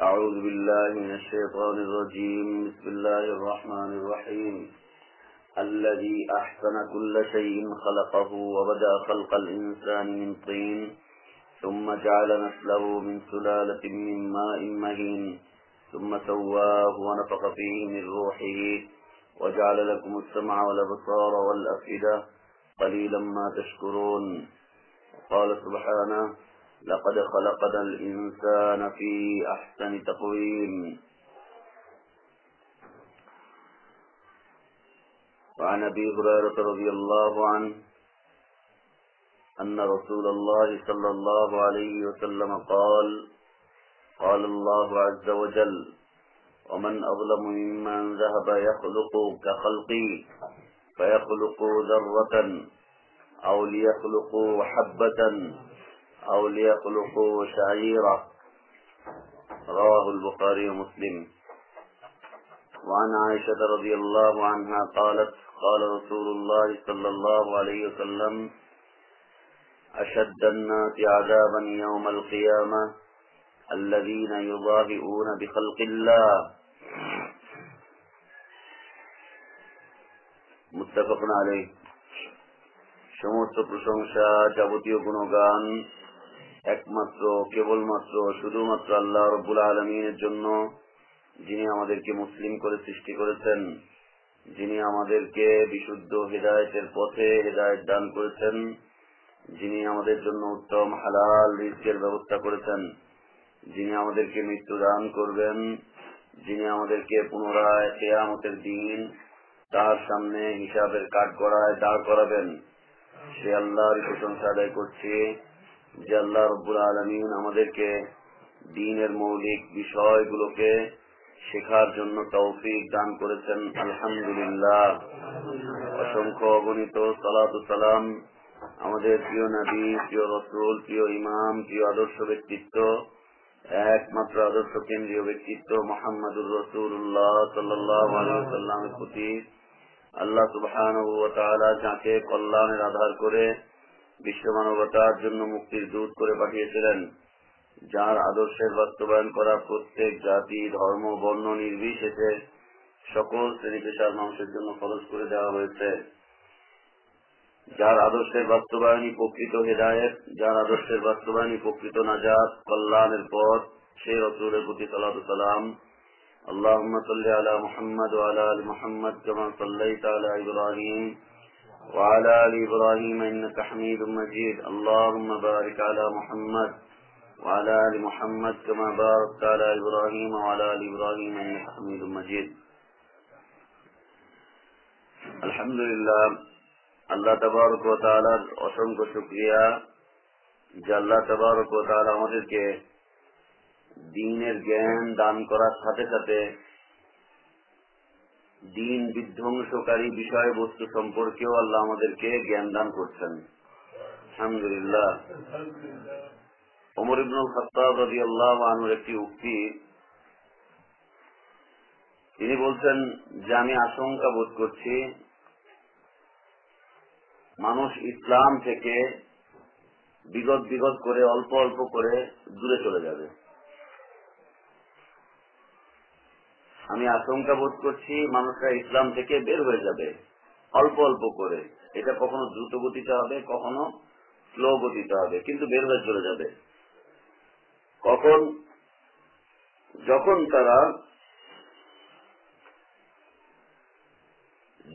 أعوذ بالله من الشيطان الرجيم. بسم الله الرحمن الرحيم. الذي أحسن كل شيء خلقه وبدأ خلق الإنسان من طين ثم جعل نسله من سلالة من ماء مهين ثم سواه ونفخ فيه من روحه وجعل لكم السمع والأبصار والأفئدة قليلا ما تشكرون. قال سبحانه لقد خلقنا الإنسان في أحسن تقويم. وعن أبي هريرة رضي الله عنه أن رسول الله صلى الله عليه وسلم قال قال الله عز وجل ومن أظلم ممن ذهب يخلق كخلقي فيخلق ذرة أو ليخلق حبة أو ليخلق شعيرة رواه البخاري ومسلم وعن عائشة رضي الله عنها قالت قال رسول الله صلى الله عليه وسلم أشد الناس عذابا يوم القيامة الذين يضاهئون بخلق الله متفق عليه সমস্ত প্রশংসা যাবতীয় গুণগান একমাত্র, কেবলমাত্র, শুধুমাত্র আল্লাহ রব্বুল আলমিনের জন্য যিনি আমাদেরকে মুসলিম করে সৃষ্টি করেছেন, যিনি আমাদেরকে বিশুদ্ধ হৃদায়তের পথে হৃদায়ত দান করেছেন, যিনি আমাদের জন্য উত্তম হালাল রিজকের ব্যবস্থা করেছেন, যিনি আমাদেরকে মৃত্যু দান করবেন, যিনি আমাদেরকে পুনরায় কেয়ামতের দিন তার সামনে হিসাবের কাঠ করায় দাঁড় করাবেন। সে আল্লাহর প্রশংসা আদায় করছি। যে আল্লাহ রব্বুল আলমিন আমাদেরকে দিনের মৌলিক বিষয়গুলোকে শেখার জন্য তৌফিক দান করেছেন। আলহামদুলিল্লাহ। অসংখ্য অগণিত সালাম আমাদের প্রিয় নবী, প্রিয় রসুল, প্রিয় ইমাম, প্রিয় আদর্শ ব্যক্তিত্ব, একমাত্র আদর্শ কেন্দ্রীয় ব্যক্তিত্ব মোহাম্মদুর রসুল্লাহ সাল্লামের প্রতি। আল্লাহ সুবহান যাকে কল্যাণের আধার করে বিশ্ব মানবতার জন্য মুক্তির দূত করে পাঠিয়েছিলেন যার আদর্শের বাস্তবায়ন করা প্রত্যেক জাতি ধর্ম বর্ণ নির্বিশেষে সকল শ্রেণী পেশার মানুষের জন্য খরচ করে দেওয়া হয়েছে যার আদর্শের বাস্তবায়নই প্রকৃত হেদায়ত যার আদর্শের বাস্তবায়নই প্রকৃত নাজাত কল্যাণের পথ সেই রসুলের প্রতি সালাত সালাম اللهم صل على محمد وعلى ال محمد كما صليت على ابراهيم وعلى ال ابراهيم انك حميد مجيد اللهم بارك على محمد وعلى ال محمد كما باركت على ابراهيم وعلى ال ابراهيم انك حميد مجيد الحمد لله আল্লাহ তবারক ও তাআলার অসংখ্য শুকরিয়া যে আল্লাহ তবারক ও তাআলা আমাদেরকে দিনের জ্ঞান দান করার সাথে সাথে দিন বিধ্বংসকারী বিষয়বস্তু সম্পর্কেও আল্লাহ আমাদেরকে জ্ঞান দান করছেন। আলহামদুলিল্লাহ। ওমর ইবনুল খত্তাব রাদিয়াল্লাহু আনহুর একটি উক্তি। তিনি বলছেন, যে আমি আশঙ্কা বোধ করছি, মানুষ ইসলাম থেকে বিগত বিগত করে অল্প অল্প করে দূরে চলে যাবে। আমি আশঙ্কা বোধ করছি মানুষরা ইসলাম থেকে বের হয়ে যাবে। অল্প অল্প করে। এটা কখনো দ্রুত গতিতে হবে, কখনো স্লো গতিতে হবে, কিন্তু বের হয়ে চলে যাবে। কখন? যখন তারা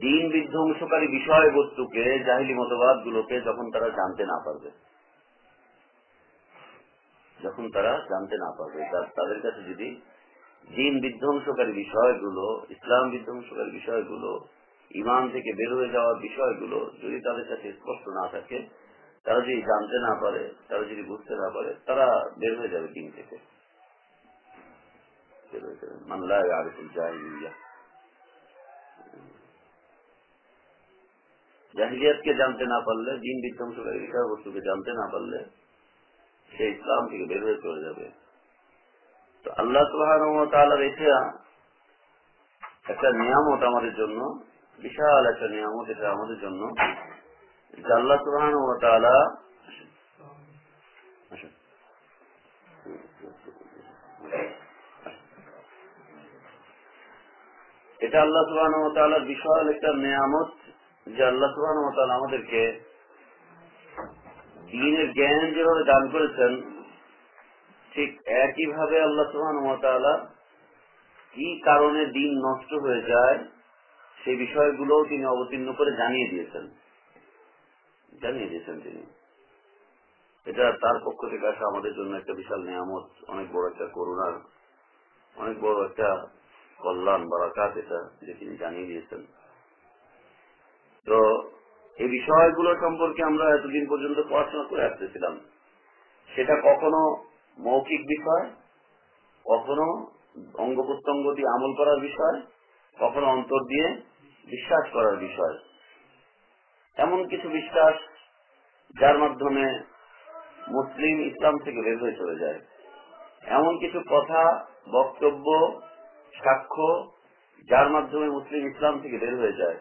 দিন বিধ্বংসকারী বিষয়বস্তুকে, জাহিলি মতবাদ গুলোকে যখন তারা জানতে না পারবে। যখন তারা জানতে না পারবে তাদের কাছে যদি দিন বিধ্বংসকারী বিষয়গুলো, ইসলাম বিধ্বংসকারী বিষয়গুলো ইমান থেকে বের হয়ে যাওয়ার বিষয়গুলো যদি তাদের কাছে স্পষ্ট না থাকে, তারা যদি জানতে না পারে, তারা যদি বুঝতে না পারে, তারা বের হয়ে যাবে দিন থেকে। জাহিলিয়াতকে জানতে না পারলে দিন বিধ্বংসকারী বিষয়বস্তুকে জানতে না পারলে, সে ইসলাম থেকে বের হয়ে চলে যাবে। তো আল্লাহ সুবাহ এটা একটা নিয়ামত আমাদের জন্য, বিশাল একটা নিয়ামত এটা আমাদের জন্য আল্লাহ সুবাহ এটা আল্লাহ সুবাহ বিশাল একটা নিয়ামত, যে আল্লাহ সুবাহ আমাদেরকে দিনের জ্ঞান যেভাবে দান করেছেন ঠিক একইভাবে আল্লাহ সুহান কি কারণে দিন নষ্ট হয়ে যায় সেই বিষয়গুলো তিনি অবতীর্ণ করে জানিয়ে দিয়েছেন। জানিয়ে দিয়েছেন তিনি। এটা তার পক্ষ থেকে আসা আমাদের জন্য একটা বিশাল নিয়ামত, অনেক বড় একটা করুণার, অনেক বড় একটা কল্যাণ, বারাকাত এটা যে তিনি জানিয়ে দিয়েছেন। তো এই বিষয়গুলো সম্পর্কে আমরা এতদিন পর্যন্ত পড়াশোনা করে আসতেছিলাম। সেটা কখনো মৌখিক বিষয়, কখনো অঙ্গ প্রত্যঙ্গ দিয়ে আমল করার বিষয়, কখনো অন্তর দিয়ে বিশ্বাস করার বিষয়। এমন কিছু বিশ্বাস যার মাধ্যমে মুসলিম ইসলাম থেকে বের হয়ে চলে যায়। এমন কিছু কথা, বক্তব্য, সাক্ষ্য যার মাধ্যমে মুসলিম ইসলাম থেকে বের হয়ে যায়।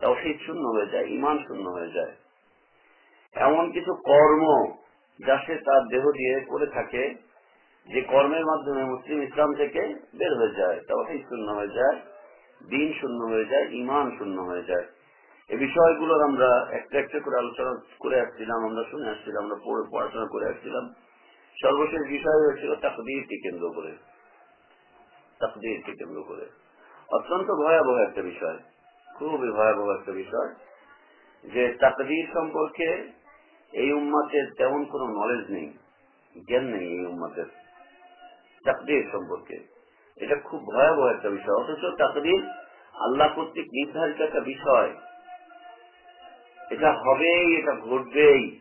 তৌহিদ শূন্য হয়ে যায় ইমান শূন্য হয়ে যায়। এমন কিছু কর্ম যা সে তার দেহ দিয়ে করে থাকে, যে কর্মের মাধ্যমে মুসলিম ইসলাম থেকে বের হয়ে যায় তৌহিদ শূন্য হয়ে যায় দিন শূন্য হয়ে যায় ইমান শূন্য হয়ে যায়। এই বিষয়গুলোর আমরা একটা একটা করে আলোচনা করে আসছিলাম, আমরা শুনে আসছিলাম, আমরা পড়ে, পড়াশোনা করে আসছিলাম। সর্বশেষ বিষয় হয়েছিল তাকদিরকে কেন্দ্র করে। তাকদিরকে কেন্দ্র করে। অত্যন্ত ভয়াবহ একটা বিষয়, খুবই ভয়াবহ একটা বিষয়, যে তাকদির সম্পর্কে এই উম্মাতের তেমন কোন নলেজ নেই, জ্ঞান নেই এই উম্মাতের তাকদির সম্পর্কে। এটা খুব ভয়াবহ একটা বিষয়। অথচ তাকদির আল্লাহ কর্তৃক নির্ধারিত একটা বিষয়। এটা হবেই, এটা ঘটবেই।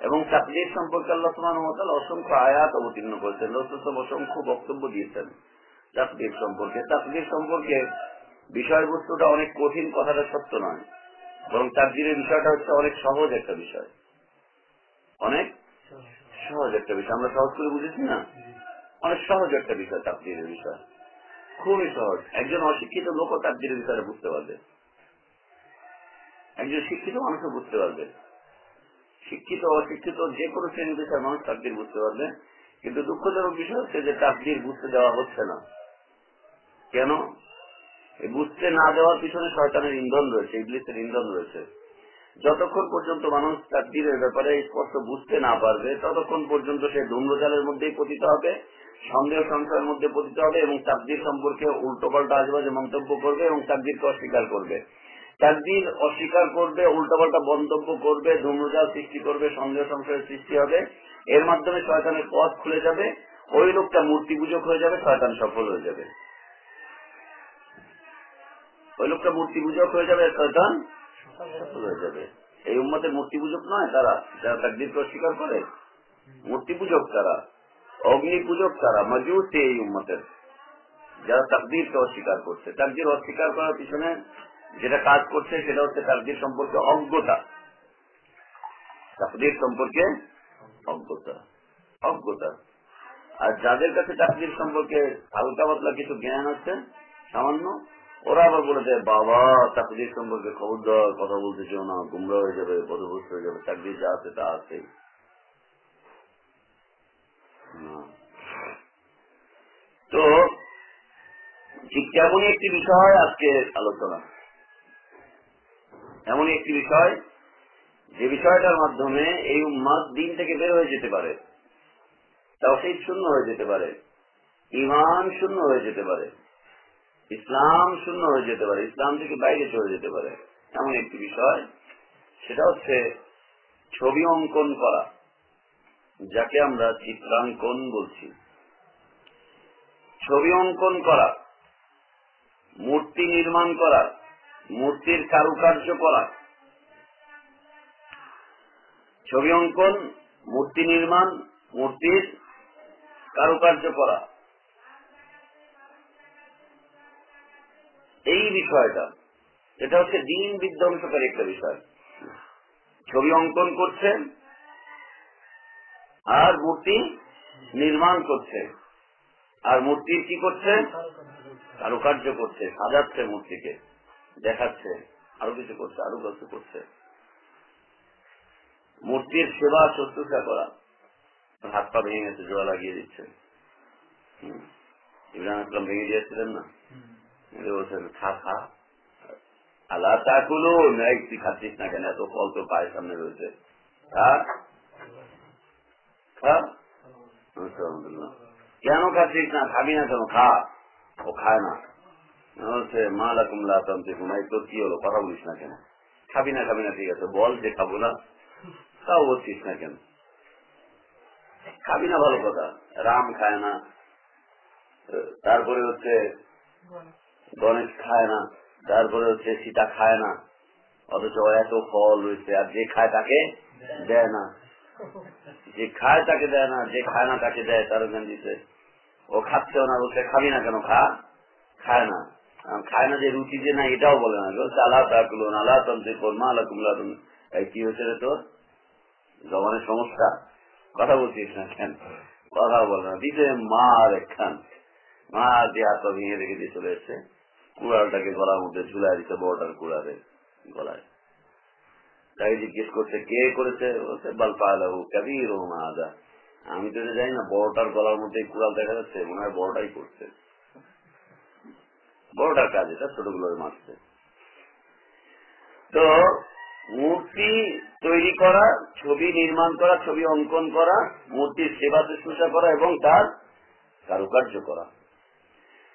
এবং তাকদির সম্পর্কে আল্লাহ সুমান অসংখ্য আয়াত অবতীর্ণ করেছেন। রসুল অসংখ্য বক্তব্য দিয়েছেন তাকদির সম্পর্কে। তাকদির সম্পর্কে বিষয়বস্তুটা অনেক কঠিন, কথাটা সত্য নয়। বরং তাকদিরের বিষয়টা হচ্ছে অনেক সহজ একটা বিষয়। অনেক সহজ একটা বিষয়। আমরা সহজ করে বুঝেছি না? অনেক সহজ একটা বিষয় তাকদিরের বিষয়। খুবই সহজ। একজন অশিক্ষিত লোকও তাকদিরের বিষয়ে বুঝতে পারবে। একজন শিক্ষিত মানুষও বুঝতে পারবে। শিক্ষিত অশিক্ষিত যে কোনো শ্রেণির বিষয়ে মানুষ তাকদির বুঝতে পারবে। কিন্তু দুঃখজনক বিষয় হচ্ছে যে তাকদির বুঝতে দেওয়া হচ্ছে না। কেন? বুঝতে না দেওয়ার পিছনে শয়তানের ইন্ধন রয়েছে ইংলিশের ইন্ধন রয়েছে। যতক্ষণ পর্যন্ত মানুষ তাকদিরের ব্যাপারে স্পষ্ট বুঝতে না পারবে, ততক্ষণ পর্যন্ত সে ধূম্রজালের মধ্যেই পতিত হবে সন্দেহ সংশয়ের মধ্যে পতিত হবে এবং তাকদির সম্পর্কে উল্টোপাল্টা আজবাজে মন্তব্য করবে এবং তাকদিরকে অস্বীকার করবে। তাকদির অস্বীকার করবে, উল্টোপাল্টা মন্তব্য করবে ধূম্রজাল সৃষ্টি করবে সন্দেহ সংশয়ের সৃষ্টি হবে। এর মাধ্যমে শয়তানের পথ খুলে যাবে, ওই লোকটা মূর্তি পূজক হয়ে যাবে, শয়তান সফল হয়ে যাবে। ওই লোকটা মূর্তি পূজক হয়ে যাবে, শয়তান? হয়ে যাবে। এই উম্মতের মূর্তি পূজক নয়, তারা, যারা তাকদিরকে অস্বীকার করে, মূর্তি পূজক তারা, অগ্নি পূজক তারা মজুসি এই উম্মতের। যারা তাকদিরকে অস্বীকার করছে। তাকদির অস্বীকার করার পিছনে যেটা কাজ করছে, সেটা হচ্ছে তাকদির সম্পর্কে অজ্ঞতা। তাকদির সম্পর্কে অজ্ঞতা। অজ্ঞতা। আর যাদের কাছে তাকদির সম্পর্কে হালকা পাতলা কিছু জ্ঞান আছে, সামান্য ওরা আবার বলে বাবা, চাকরির সম্পর্কে খবর দেওয়ার কথা বলতে চাও না গুমরা হয়ে যাবে পদভস্ত হয়ে যাবে, চাকরি যা আছে তা আছে। তো, ঠিক তেমনই একটি বিষয় আজকে আলোচনা। এমনই একটি বিষয়, যে বিষয়টার মাধ্যমে এই উম্মাদ দিন থেকে বের হয়ে যেতে পারে। তাও সেই শূন্য হয়ে যেতে পারে। ইমান শূন্য হয়ে যেতে পারে। ইসলাম শূন্য হয়ে যেতে পারে, ইসলাম থেকে বাইরে চলে যেতে পারে। এমন একটি বিষয়, সেটা হচ্ছে ছবি অঙ্কন করা, যাকে আমরা চিত্রাঙ্কন বলছি। ছবি অঙ্কন করা, মূর্তি নির্মাণ করা, মূর্তির কারুকার্য করা। ছবি অঙ্কন, মূর্তি নির্মাণ, মূর্তির কারুকার্য করা। এই বিষয়টা, এটা হচ্ছে দিন বিধ্বংসকারী একটা বিষয়। ছবি অঙ্কন করছে, আর মূর্তি নির্মাণ করছে। আর মূর্তির কি করছে? কারুকার্য করছে, সাজাচ্ছে মূর্তিকে, দেখাচ্ছে, আরও কিছু করছে, আরও কিছু করছে। মূর্তির সেবা শুশ্রূষা করা। হাত পা ভেঙে গেছে, জোড়া লাগিয়ে দিচ্ছে। ইব্রাহিম আসলাম ভেঙে দিয়েছিলেন না? বলছেন খা খা আল্লাহ তাকুলো তুই খাচ্ছিস না কেন? এত ফল তো পায়ের সামনে রয়েছে। কেন খাচ্ছিস না? খাবি না কেন? খা। ও খায় না। হচ্ছে মা লাকুম লাতাম ঘুমাই তোর কি হলো? কথা বলিস না কেন? খাবি না খাবি না, ঠিক আছে। বল যে খাব না, তাও বলছিস না কেন? খাবি না ভালো কথা। রাম খায় না। তারপরে হচ্ছে গণেশ খায় না তারপরে হচ্ছে সীতা খায় না। অথচ এত ফল রয়েছে, আর যে খায় তাকে দেয় না। যে খায় তাকে দেয় না, যে খায় না তাকে দেয়, তার দিতে ও খাচ্ছেও না, বলছে, খাবি না কেন? খা। খায় না। খায় না যে রুচি যে না এটাও বলে না। বলছে, আল্লাহ আল্লাহ কি হয়েছে রে তোর? জমানের সমস্যা? কথা বলছিস না কেন? কথা বলে না। দিতে মা আর একখান। মা দিয়ে হাত ভেঙে রেখে দিয়ে চলে এসছে। কুড়ালটাকে গলার মধ্যে ঝুলাই দিতে, বড়টার কুড়ালে গলায়। তাই জিজ্ঞেস করছে, কে করেছে? আমি তো জানি না, বড়টার গলার মধ্যে কুড়াল দেখা যাচ্ছে, মনে হয় বড়টাই করছে। বড়টার কাজ এটা ছোটগুলোর মারছে তো মূর্তি তৈরি করা, ছবি নির্মাণ করা, ছবি অঙ্কন করা, মূর্তির সেবা শুশ্রূষা করা এবং তার কারুকার্য করা।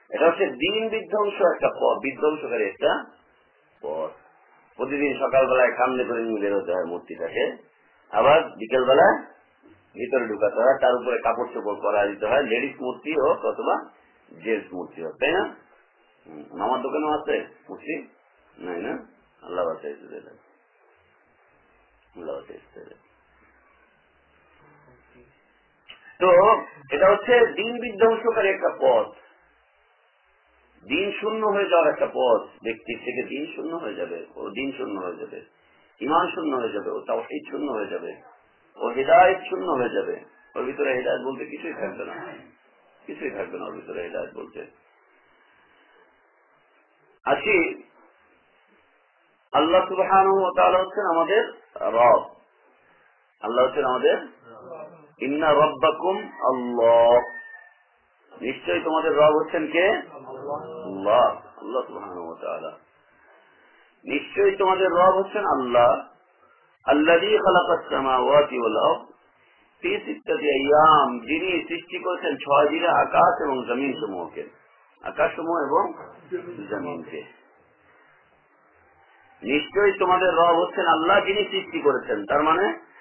এটা হচ্ছে দিন বিধ্বংস একটা পথ। বিধ্বংসকারী একটা পথ। প্রতিদিন সকালবেলায় কামড়ে করে নিয়ে বেরোতে হয় মূর্তিটাকে। আবার বিকেল বেলায় ভিতরে ঢুকাতে হয়। তার উপরে কাপড় চোপড় করা দিতে হয়। লেডিস মূর্তি হোক অথবা জেন্টস মূর্তি হোক, তাই না? আমার দোকানেও আছে মূর্তি? নাই না? আল্লাহ বাসাইতে তো এটা হচ্ছে দিন বিধ্বংসকারী একটা পথ। দিন শূন্য হয়ে যাওয়ার একটা পথ, ব্যক্তির থেকে দিন শূন্য হয়ে যাবে ও দিন শূন্য হয়ে যাবে ইমান শূন্য হয়ে যাবে, ও তাও শূন্য হয়ে যাবে, ও হৃদায়ত শূন্য হয়ে যাবে, ওর ভিতরে হৃদায়ত বলতে কিছুই থাকবে না। কিছুই থাকবে না ওর ভিতরে হৃদায়ত বলতে। আসি, আল্লাহ সুবহান হচ্ছেন আমাদের রব। আল্লাহ হচ্ছেন আমাদের, ইন্না রব্বাকুম আল্লাহ। নিশ্চয়ই তোমাদের রব হচ্ছেন কে? আল্লাহ। আল্লাহ তোমাদের রব হচ্ছেন আল্লাহ। আল্লাহ যিনি সৃষ্টি করেছেন ছয় দিনে আকাশ এবং জমিন সমূহকে। আকাশ সমূহ এবং জমিনকে। নিশ্চয়ই তোমাদের রব হচ্ছেন আল্লাহ যিনি সৃষ্টি করেছেন। তার মানে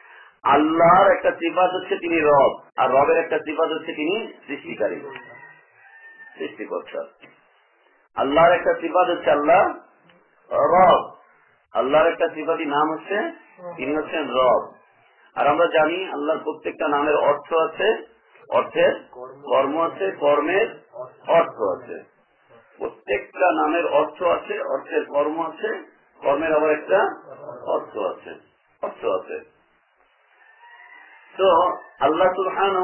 আল্লাহর একটা সিফাত হচ্ছে তিনি রব, আর রবের একটা সিফাত হচ্ছে তিনি সৃষ্টিকারী। সৃষ্টিকর্তা। আল্লাহর একটা সিফাত হচ্ছে আল্লাহ রব। আল্লাহর একটা সিফাতি নাম হচ্ছে তিনি হচ্ছেন রব। আর আমরা জানি আল্লাহর প্রত্যেকটা নামের অর্থ আছে, অর্থের কর্ম আছে, কর্মের অর্থ আছে। প্রত্যেকটা নামের অর্থ আছে, অর্থের কর্ম আছে, কর্মের আবার একটা অর্থ আছে অর্থ আছে। তো আল্লাহ সুলহান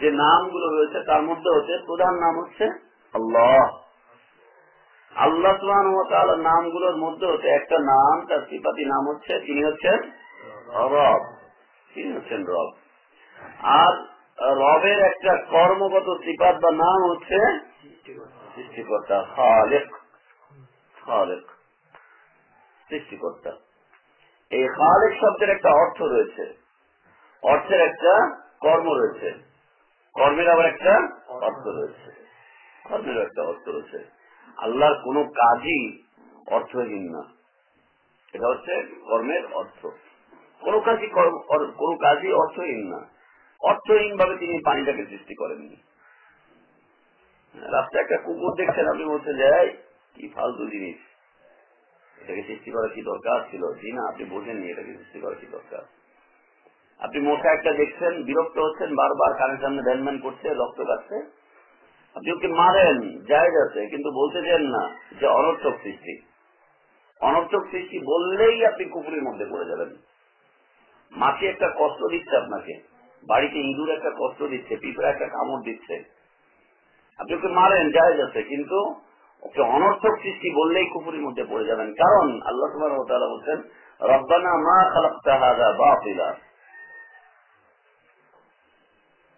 যে নামগুলো রয়েছে, তার মধ্যে হচ্ছে, প্রধান নাম হচ্ছে আল্লাহ। আল্লাহ সুহান নামগুলোর মধ্যে হচ্ছে একটা নাম, তার সিপাতি নাম হচ্ছে, তিনি হচ্ছেন রব। তিনি হচ্ছেন রব। আর রবের একটা কর্মগত সিপাত বা নাম হচ্ছে সৃষ্টিকর্তা খালেক। সৃষ্টিকর্তা। এই খালেক শব্দের একটা অর্থ রয়েছে। অর্থের একটা কর্ম রয়েছে। কর্মের আবার একটা অর্থ রয়েছে। কর্মের একটা অর্থ রয়েছে। আল্লাহর কোন কাজই অর্থহীন না। এটা হচ্ছে কর্মের অর্থ। কোন কাজই কোন কাজই অর্থহীন না। অর্থহীন ভাবে তিনি পানিটাকে সৃষ্টি করেননি। রাস্তায় একটা কুকুর দেখছেন, আপনি বলতে যাই কি ফালতু জিনিস। এটাকে সৃষ্টি করা কি দরকার ছিল? জি না, আপনি বোঝেননি এটাকে সৃষ্টি করা কি দরকার। আপনি মোটা একটা দেখছেন, বিরক্ত হচ্ছেন, বারবার কানের সামনে ধ্যান করছে, রক্ত কাটছে আপনি ওকে মারেন যায় যাচ্ছে কিন্তু বলতে চান না যে অনর্থক সৃষ্টি। অনর্থক সৃষ্টি বললেই আপনি কুকুরের মধ্যে পড়ে যাবেন। মাছি একটা কষ্ট দিচ্ছে আপনাকে। বাড়িতে ইঁদুর একটা কষ্ট দিচ্ছে, পিঁপড়া একটা কামড় দিচ্ছে। আপনি ওকে মারেন যায় যাচ্ছে কিন্তু ওকে অনর্থক সৃষ্টি বললেই কুপুরের মধ্যে পড়ে যাবেন। কারণ আল্লাহ তোমার বলছেন, রব্বানা মা খালাক্তা হাজা বাতিলা।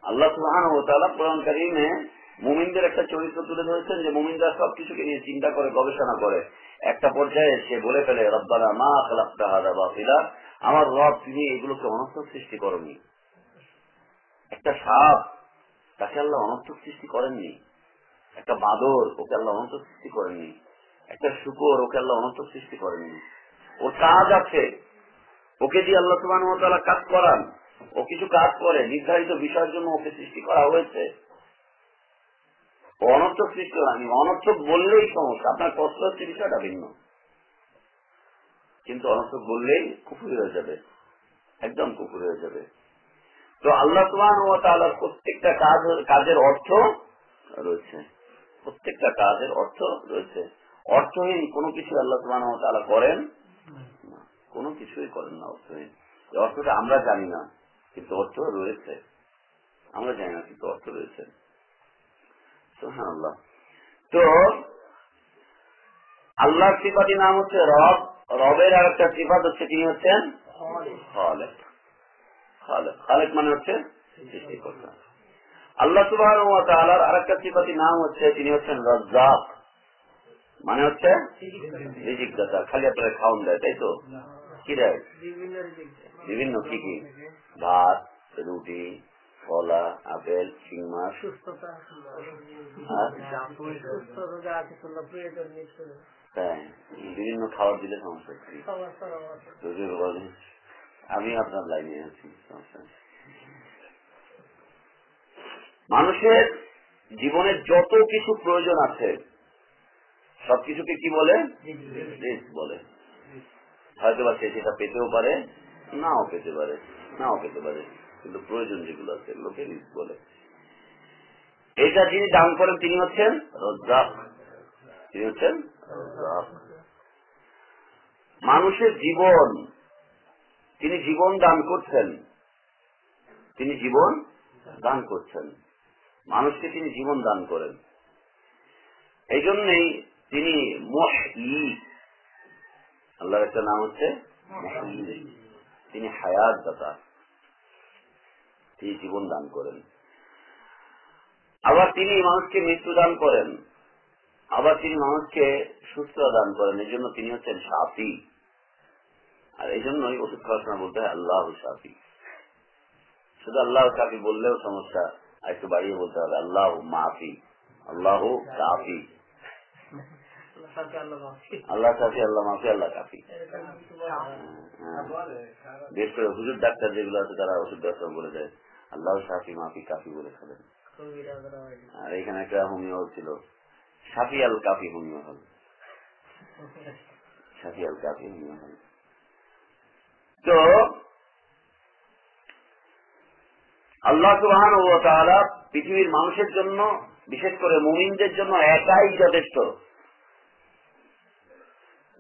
আল্লাহ সুহান ও তালা কোরআন কারিমে মুমিনদের একটা চরিত্র তুলে ধরেছেন যে মুমিনরা সবকিছুকে নিয়ে চিন্তা করে, গবেষণা করে। একটা পর্যায়ে সে বলে ফেলে, রব্বানা মা খালাক্তা আমার রব, তুমি এগুলোকে অনর্থক সৃষ্টি করনি। একটা সাপ, তাকে আল্লাহ অনর্থক সৃষ্টি করেননি। একটা বাদর, ওকে আল্লাহ অনন্ত সৃষ্টি করেননি। একটা শুকর, ওকে আল্লাহ অনন্ত সৃষ্টি করেননি। ওর কাজ আছে। ওকে দিয়ে আল্লাহ সুবান কাজ করান। ও কিছু কাজ করে, নির্ধারিত বিষয়ের জন্য ওকে সৃষ্টি করা হয়েছে। অনর্থক সৃষ্টি হয়নি অনর্থক বললেই সমস্যা, আপনার কষ্ট হচ্ছে বিষয়টা ভিন্ন। কিন্তু অনর্থক বললেই কুকুরি হয়ে যাবে, একদম কুকুরি হয়ে যাবে। তো আল্লাহ সুবান ও তালার প্রত্যেকটা কাজ, কাজের অর্থ রয়েছে। প্রত্যেকটা কাজের অর্থ রয়েছে। অর্থহীন কোনো কিছু আল্লাহ সুবান ও তালা করেন কোনো কিছুই করেন না অর্থহীন। অর্থটা আমরা জানি না। কিন্তু অর্থ রয়েছে আমরা জানি না কিন্তু অর্থ রয়েছে আল্লাহ তো আল্লাহর সিফাটি নাম হচ্ছে রব রবের আর একটা সিফাত হচ্ছে তিনি হচ্ছেন খালেক খালেক খালেক মানে হচ্ছে সৃষ্টিকর্তা আল্লাহ সুবাহ আর একটা সিফাতি নাম হচ্ছে তিনি হচ্ছেন রজ্জাক মানে হচ্ছে রিজিকদাতা খালি আপনার খাওয়ান দেয় তাই তো কি দেয় বিভিন্ন কি কি? ভাত রুটি কলা আপেল শিং মাছ। তাই? বিভিন্ন খাবার দিলে সমস্যা আমি আপনার লাইনে আছি সমস্যা মানুষের জীবনের যত কিছু প্রয়োজন আছে সবকিছুকে কি বলে? বলে। হয়তো বা সে সেটা পেতেও পারে, নাও পেতে পারে, নাও পেতে পারে। কিন্তু প্রয়োজন যেগুলো আছে এগুলোকে রিস্ক বলে। এটা যিনি দান করেন, তিনি হচ্ছেন রজ্জাক। তিনি হচ্ছেন মানুষের জীবন, তিনি জীবন দান করছেন। তিনি জীবন দান করছেন। মানুষকে তিনি জীবন দান করেন। এই জন্যই তিনি আল্লাহর একটা নাম হচ্ছে তিনি হায়াত দাতা। তিনি জীবন দান করেন। আবার তিনি মানুষকে মৃত্যু দান করেন। আবার তিনি মানুষকে সুস্থ দান করেন। এই জন্য তিনি হচ্ছেন সাফি। আর এই জন্যই ওষুধ খাওয়ার বলতে হয়, আল্লাহ সাফি। শুধু আল্লাহ সাফি বললেও সমস্যা। আর একটু বাড়িয়ে বলতে হবে, আল্লাহ মাফি। আল্লাহ কাফি আল্লাহ কাফি আল্লাহ মাফি আল্লাহ কাফি। বেশ করে হুজুর ডাক্তার যেগুলো আছে তারা ওষুধ ব্যবসা বলে দেয়। আল্লাহ সাফি মাফি কাফি বলে ফেলেন আর এখানে একটা হোমিও ছিল। সাফি আল কাফি হোমিও হল সাফি আল কাফি হোমিও হল তো আল্লাহ সুবাহান ও তাহলে পৃথিবীর মানুষের জন্য বিশেষ করে মুমিনদের জন্য একাই যথেষ্ট।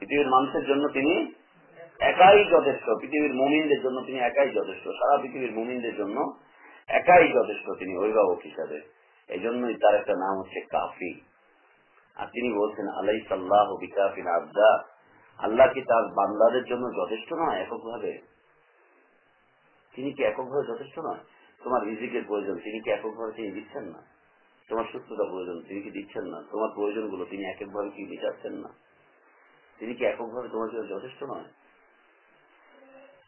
পৃথিবীর মানুষের জন্য তিনি একাই যথেষ্ট, পৃথিবীর মুমিনদের জন্য তিনি একাই যথেষ্ট, সারা পৃথিবীর মুমিনদের জন্য একাই যথেষ্ট তিনি অভিভাবক হিসাবে। এই জন্যই তার একটা নাম হচ্ছে কাফি আর তিনি বলছেন আলাই সাল্লাহ বিকাফিন আবদা। আল্লাহ কি তার বান্দাদের জন্য যথেষ্ট নয় এককভাবে? তিনি কি এককভাবে যথেষ্ট নয়? তোমার রিজিকের প্রয়োজন, তিনি কি এককভাবে তিনি দিচ্ছেন না? তোমার সুস্থতা প্রয়োজন, তিনি কি দিচ্ছেন না? তোমার প্রয়োজনগুলো তিনি এক একভাবে কি মিটাচ্ছেন না? তিনি কি এককভাবে তোমার জন্য যথেষ্ট নয়?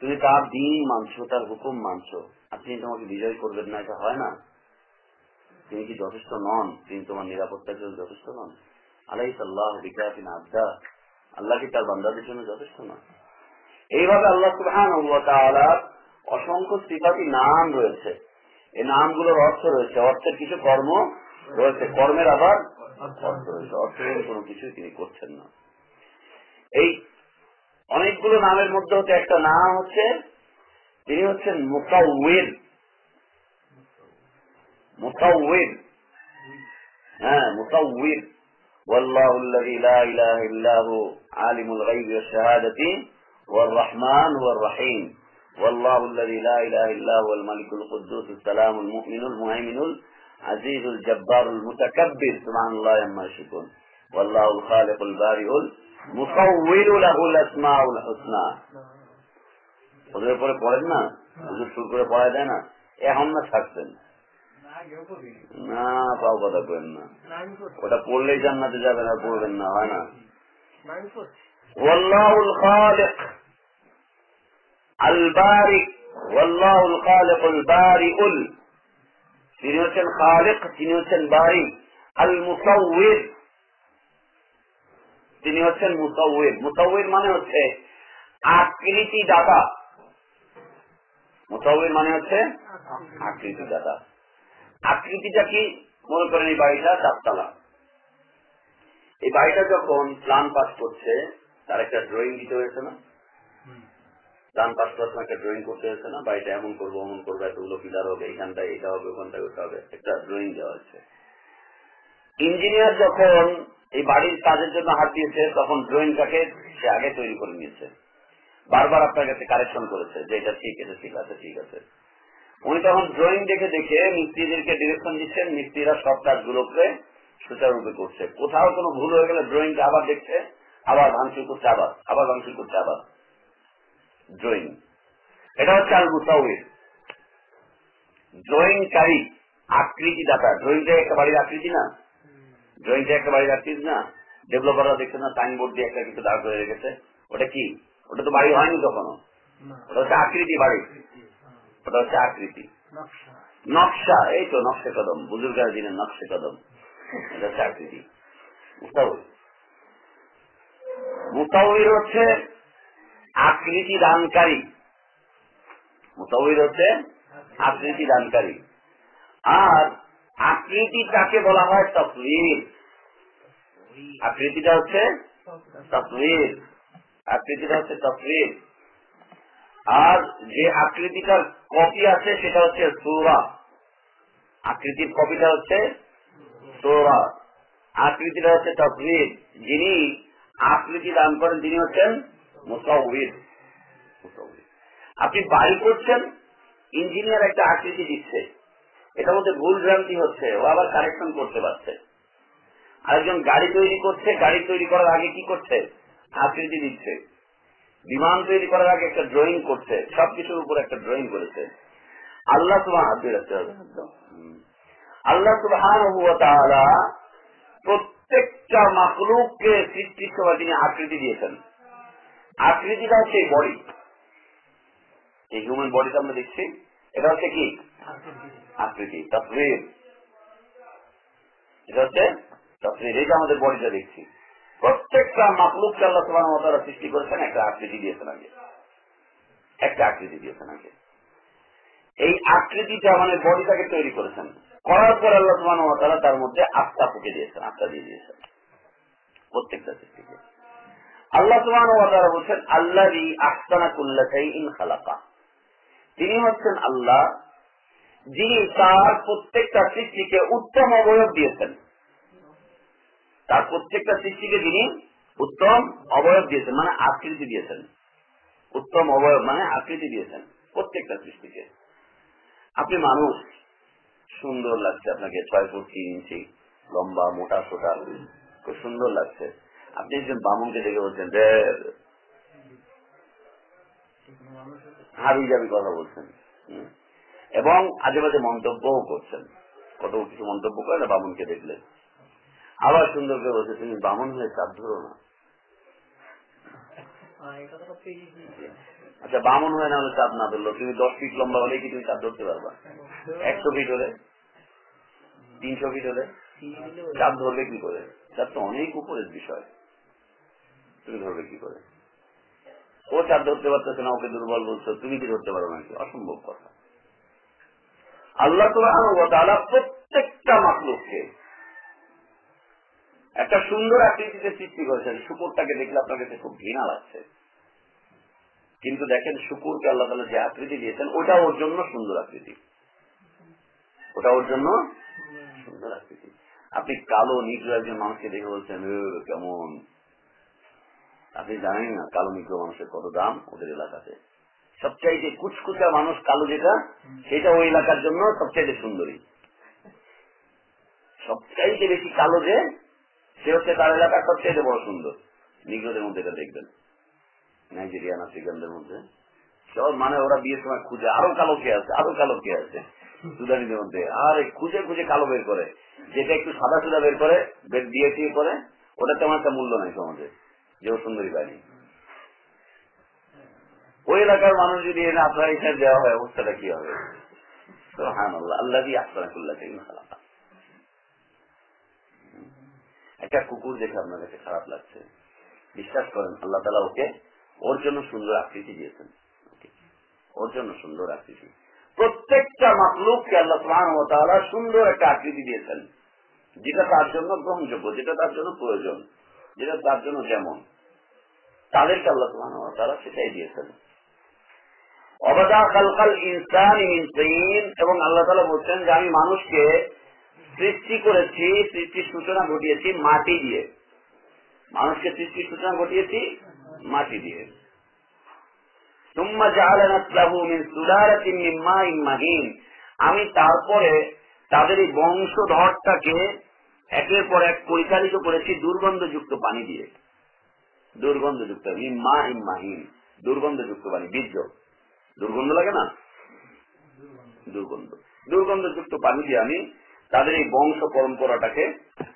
তুমি তার দিন মানছো, তার হুকুম মানছো। আর তিনি তোমাকে বিজয় করবেন না, এটা হয় না। তিনি কি যথেষ্ট নন? তিনি তোমার নিরাপত্তার জন্য যথেষ্ট নন। আলাই সাল্লাহ বিকাফিন আবদা। আল্লাহ কি তার বান্দাদের জন্য যথেষ্ট নয়? এইভাবে আল্লাহ সুবহান অসংখ্য সিফাতি নাম রয়েছে। এই নামগুলোর অর্থ রয়েছে, অর্থের কিছু কর্ম রয়েছে। কর্মের আবার অর্থ রয়েছে। অর্থের কোনো কিছুই তিনি করছেন না। এই অনেকগুলো নামের মধ্যে হচ্ছে একটা নাম হচ্ছে তিনি হচ্ছেন মুকাউর মুকাউর হ্যাঁ মুকাউর والله الذي لا إله إلا هو عالم الغيب والشهادة والرحمن هو الرحيم والله الذي لا إله إلا هو الملك القدوس السلام المؤمن المهيمن العزيز الجبار المتكبر سبحان الله عما يشركون والله الخالق البارئ মুসাউল লাহুল আসমাউল ওদের উপরে পড়েন না? হুজুর শুরু করে পড়া যায় না? এখন না থাকতেন না, তাও কথা করেন না। ওটা পড়লেই জান্নাতে যাবেন, আর পড়বেন না, হয় না? তিনি হচ্ছেন খালিক, তিনি হচ্ছেন বারিক। আল মুসাউর তিনি হচ্ছেন মুসাউর মুসাউর মানে হচ্ছে আকৃতি দাতা। মুসাউর মানে হচ্ছে আকৃতি দাতা। আকৃতিটা কি? মনে করেন এই বাড়িটা চারতলা। এই বাড়িটা যখন প্ল্যান পাস করছে, তার একটা ড্রয়িং দিতে হয়েছে না? প্লান পাস করার সময় একটা ড্রয়িং করতে হয়েছে না? বাড়িটা এমন করব, অমন করব এতগুলো পিলার হবে এইখানটায় এটা হবে, ওখানটায় ওটা হবে। একটা ড্রয়িং দেওয়া হয়েছে। ইঞ্জিনিয়ার যখন এই বাড়ির কাজের জন্য হাত দিয়েছে, তখন ড্রয়িংটাকে সে আগে তৈরি করে নিয়েছে। বারবার আপনার কাছে কারেকশন করেছে যে এটা ঠিক এটা ঠিক আছে ঠিক আছে। উনি তখন ড্রয়িং দেখে দেখে মিস্ত্রিদেরকে ডিরেকশন দিচ্ছেন, মিস্ত্রিরা সব কাজগুলোকে সুচারুরূপে করছে। কোথাও কোনো ভুল হয়ে গেলে ড্রয়িংটা আবার দেখছে, আবার ভাঙচুর করছে, আবার আবার ভাঙচুর করছে, আবার। ড্রয়িং। এটা হচ্ছে আল মুসাউর ড্রয়িংকারী আকৃতি দাতা ড্রয়িংটা একটা বাড়ির আকৃতি না? ড্রয়িংটা একটা বাড়ির আকৃতি না ডেভেলপাররা দেখছে না সাইনবোর্ড দিয়ে একটা কিছু দাঁড় করে রেখেছে। ওটা কি? ওটা তো বাড়ি হয়নি কখনো। ওটা হচ্ছে আকৃতি বাড়ি। ওটা হচ্ছে আকৃতি। নকশা। এই তো নকশে কদম। বুজুর্গার দিনের নকশে কদম। এটা হচ্ছে আকৃতি। মুসাউর হচ্ছে আকৃতি দানকারী। মুসাউর হচ্ছে আকৃতি দানকারী। আর আকৃতি কাকে বলা হয়? তসবির আকৃতিটা হচ্ছে তসবির আকৃতিটা হচ্ছে তসবির আর যে আকৃতিটার কপি আছে, সেটা হচ্ছে সৌরা। আকৃতির কপিটা হচ্ছে সৌরা। আকৃতিটা হচ্ছে তসবির যিনি আকৃতি দান করেন, তিনি হচ্ছেন মুসাউর আপনি বাড়ি করছেন, ইঞ্জিনিয়ার একটা আকৃতি দিচ্ছে। এটা মধ্যে ভুল ভ্রান্তি হচ্ছে, ও আবার কারেকশন করতে পারছে। আরেকজন গাড়ি তৈরি করছে, গাড়ি তৈরি করার আগে কি করছে? আকৃতি দিচ্ছে। বিমান তৈরি করার আগে একটা ড্রয়িং করছে, সবকিছুর উপর একটা ড্রয়িং করেছে। আল্লাহ তোমার হাত দিয়ে রাখতে হবে আল্লাহ সুবাহ প্রত্যেকটা মাকলুককে সৃষ্টির সময় তিনি আকৃতি দিয়েছেন। আকৃতিটা হচ্ছে এই বডি এই হিউম্যান বডিটা আমরা দেখছি। এটা হচ্ছে কি? আকৃতি তসবির এটা হচ্ছে তসবির এটা আমাদের বডিটা দেখছি। প্রত্যেকটা মাকলুককে আল্লাহ তোমার মতারা সৃষ্টি করেছেন, একটা আকৃতি দিয়েছেন আগে। একটা আকৃতি দিয়েছেন আগে। এই আকৃতিটা মানে বডিটাকে তৈরি করেছেন। করার পর আল্লাহ তোমার মতারা তার মধ্যে আত্মা ফুটে দিয়েছেন, আত্মা দিয়ে দিয়েছেন। প্রত্যেকটা সৃষ্টিকে। আল্লাহ তোমার মতারা বলছেন আল্লাহ আস্তানা কুল্লাকাই ইন খালাকা। তিনি হচ্ছেন আল্লাহ যিনি তার প্রত্যেকটা সৃষ্টিকে উত্তম অবয়ব দিয়েছেন। তার প্রত্যেকটা সৃষ্টিকে তিনি উত্তম অবয়ব দিয়েছেন মানে আকৃতি দিয়েছেন। উত্তম অবয়ব মানে আকৃতি দিয়েছেন প্রত্যেকটা সৃষ্টিকে। আপনি মানুষ, সুন্দর লাগছে আপনাকে, ছয় ফুট তিন ইঞ্চি, লম্বা, মোটা, সোটা, খুব সুন্দর লাগছে। আপনি একজন বামুনকে দেখে বলছেন যে হাবি যাবি কথা বলছেন। এবং আজে বাজে মন্তব্যও করছেন। কত কিছু মন্তব্য করে না বামুনকে দেখলে। আবার সুন্দর করে বলছে তুমি বামুন হয়ে চাপ ধরো না। আচ্ছা বামুন হয়ে না হলে চাপ না ধরলো। তুমি দশ ফিট লম্বা হলে কি তুমি চাপ ধরতে পারবা? একশো ফিট হলে? তিনশো ফিট হলে? চাপ ধরবে কি করে? চাপ তো অনেক উপরের বিষয়। তুমি ধরবে কি করে? ও চাপ ধরতে পারতেছে না ওকে দুর্বল বলছো তুমি কি ধরতে পারো নাকি? অসম্ভব কথা। আল্লাহ তালা প্রত্যেকটা মাকলুককে একটা সুন্দর আকৃতিতে সৃষ্টি করেছেন। শুকুরটাকে দেখলে আপনার কাছে খুব ঘৃণা লাগছে। কিন্তু দেখেন শুকুরকে আল্লাহ তালা যে আকৃতি দিয়েছেন, ওটা ওর জন্য সুন্দর আকৃতি। ওটা ওর জন্য সুন্দর আকৃতি। আপনি কালো নিগ্র একজন মানুষকে দেখে বলছেন কেমন? আপনি জানেন না, কালো নিগ্র মানুষের কত দাম ওদের এলাকাতে। সবচাইতে কুচকুচা মানুষ কালো যেটা, সেটা ওই এলাকার জন্য সবচাইতে সুন্দরী। সবচাইতে বেশি কালো যে, সে হচ্ছে তার এলাকার সবচাইতে বড় সুন্দর। নিগ্রদের মধ্যে এটা দেখবেন। নাইজেরিয়ান, আফ্রিকানদের মধ্যে। সব মানে ওরা বিয়ের সময় খুঁজে, আরও কালো কে আছে, আরও কালো কে আছে। সুদানিদের মধ্যে। আর খুঁজে খুঁজে কালো বের করে। যেটা একটু সাদা সুদা বের করে বের টিয়ে করে ওটা তেমন একটা মূল্য নাই সমাজে, যে ও সুন্দরী বাড়ি। ওই এলাকার মানুষ যদি আপনার এখানে দেওয়া হয়, অবস্থাটা কি হবে? একটা কুকুর দেখে আপনার কাছে খারাপ লাগছে। বিশ্বাস করেন, আল্লাহ তালা ওকে ওর জন্য সুন্দর আকৃতি দিয়েছেন। ওর জন্য সুন্দর আকৃতি। প্রত্যেকটা আল্লাহ তাআলা সুন্দর একটা আকৃতি দিয়েছেন। যেটা তার জন্য গ্রহণযোগ্য, যেটা তার জন্য প্রয়োজন, যেটা তার জন্য যেমন। তাদেরকে আল্লাহ তাআলা সেটাই দিয়েছেন। এবং আল্লাহ বলছেন যে আমি মানুষকে সৃষ্টি করেছি, সৃষ্টির সূচনা ঘটিয়েছি মাটি দিয়ে। মানুষকে সৃষ্টির সূচনা ঘটিয়েছি মাটি দিয়ে। আমি তারপরে তাদের এই বংশধরটাকে একের পর এক পরিচালিত করেছি দুর্গন্ধযুক্ত পানি দিয়ে। দুর্গন্ধযুক্ত, মিন মাইন মাহিন, দুর্গন্ধযুক্ত পানি, বীর্য। দুর্গন্ধ লাগে না? দুর্গন্ধ। দুর্গন্ধযুক্ত পানি দিয়ে আমি তাদের এই বংশ পরম্পরাটাকে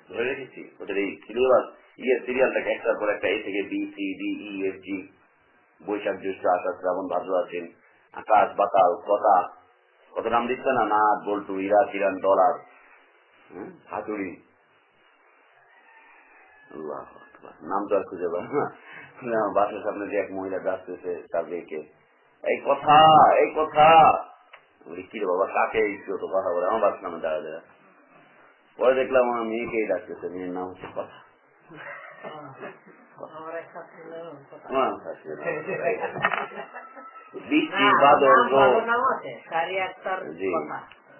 ধরে রেখেছি। ওদের এই সিরিয়াল ইয়ে সিরিয়ালটাকে একটার পর একটা, এ থেকে B, C, D F, G, Boishakh, জ্যৈষ্ঠ আকাশ শ্রাবণ, ভাদ্র আছেন আকাশ বাতাল কথা। কত নাম দিচ্ছে না? নাথ বল্টু, ইরা কিরান ডলার হাতুড়ি। আল্লাহ আকবার। নাম তো আর খুঁজে আমার বাসার সামনে যে এক মহিলা ডাকতেছে তার মেয়েকে। এই কথা এই কথা। বলি, কি বাবা কাকে তো কথা বলে? আমার বাসার নামে পরে দেখলাম আমার মেয়েকেই ডাকতেছে মেয়ের নাম হচ্ছে কথা। বৃষ্টি বাদল রোদ।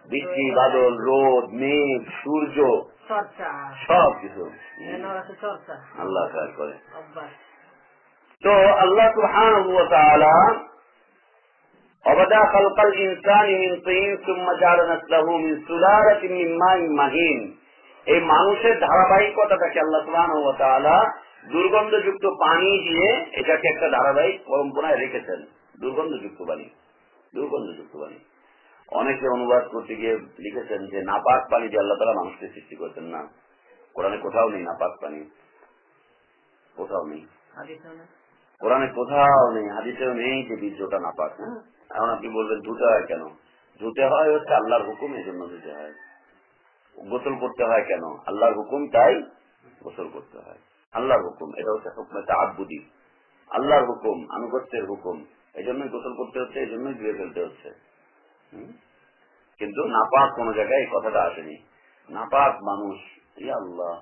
বৃষ্টি বাদল রোদ মেঘ সূর্য সব কিছু আল্লাহ কাজ করে। তো আল্লাহ সুবহানাহু অবদা খালকাল ইনসানি মিন তিন সুম্মা জাআলা নাসলাহু মিন সুলালাতিন মিন মাইন মাহিন। এই মানুষের ধারাবাহিকতাটাকে আল্লাহ সুবহানাহু ওয়া তাআলা দুর্গন্ধযুক্ত পানি দিয়ে এটাকে একটা ধারাবাহিক পরম্পরায় রেখেছেন। দুর্গন্ধযুক্ত পানি। দুর্গন্ধযুক্ত পানি। অনেকে অনুবাদ করতে গিয়ে লিখেছেন যে নাপাক পানি দিয়ে আল্লাহ তাআলা মানুষকে সৃষ্টি করেছেন না। কোরআনে কোথাও নেই নাপাক পানি। কোথাও নেই। কোরআনে কোথাও নেই হাদিসেও নেই যে বীর্যটা নাপাক। হ্যাঁ। এখন আপনি বলবেন, ধুতে হয় কেন? ধুতে হয় হচ্ছে আল্লাহর হুকুম এই জন্য ধুতে হয়। গোসল করতে হয় কেন? আল্লাহর হুকুম তাই গোসল করতে হয়। আল্লাহর হুকুম, এটা হচ্ছে হুকুমে আব্বুদি আল্লাহর হুকুম, আনুগত্যের হুকুম এই জন্যই গোসল করতে হচ্ছে এই জন্যই ধুয়ে ফেলতে হচ্ছে? কিন্তু নাপাক কোন জায়গায় এই কথাটা আসেনি। নাপাক মানুষ আল্লাহ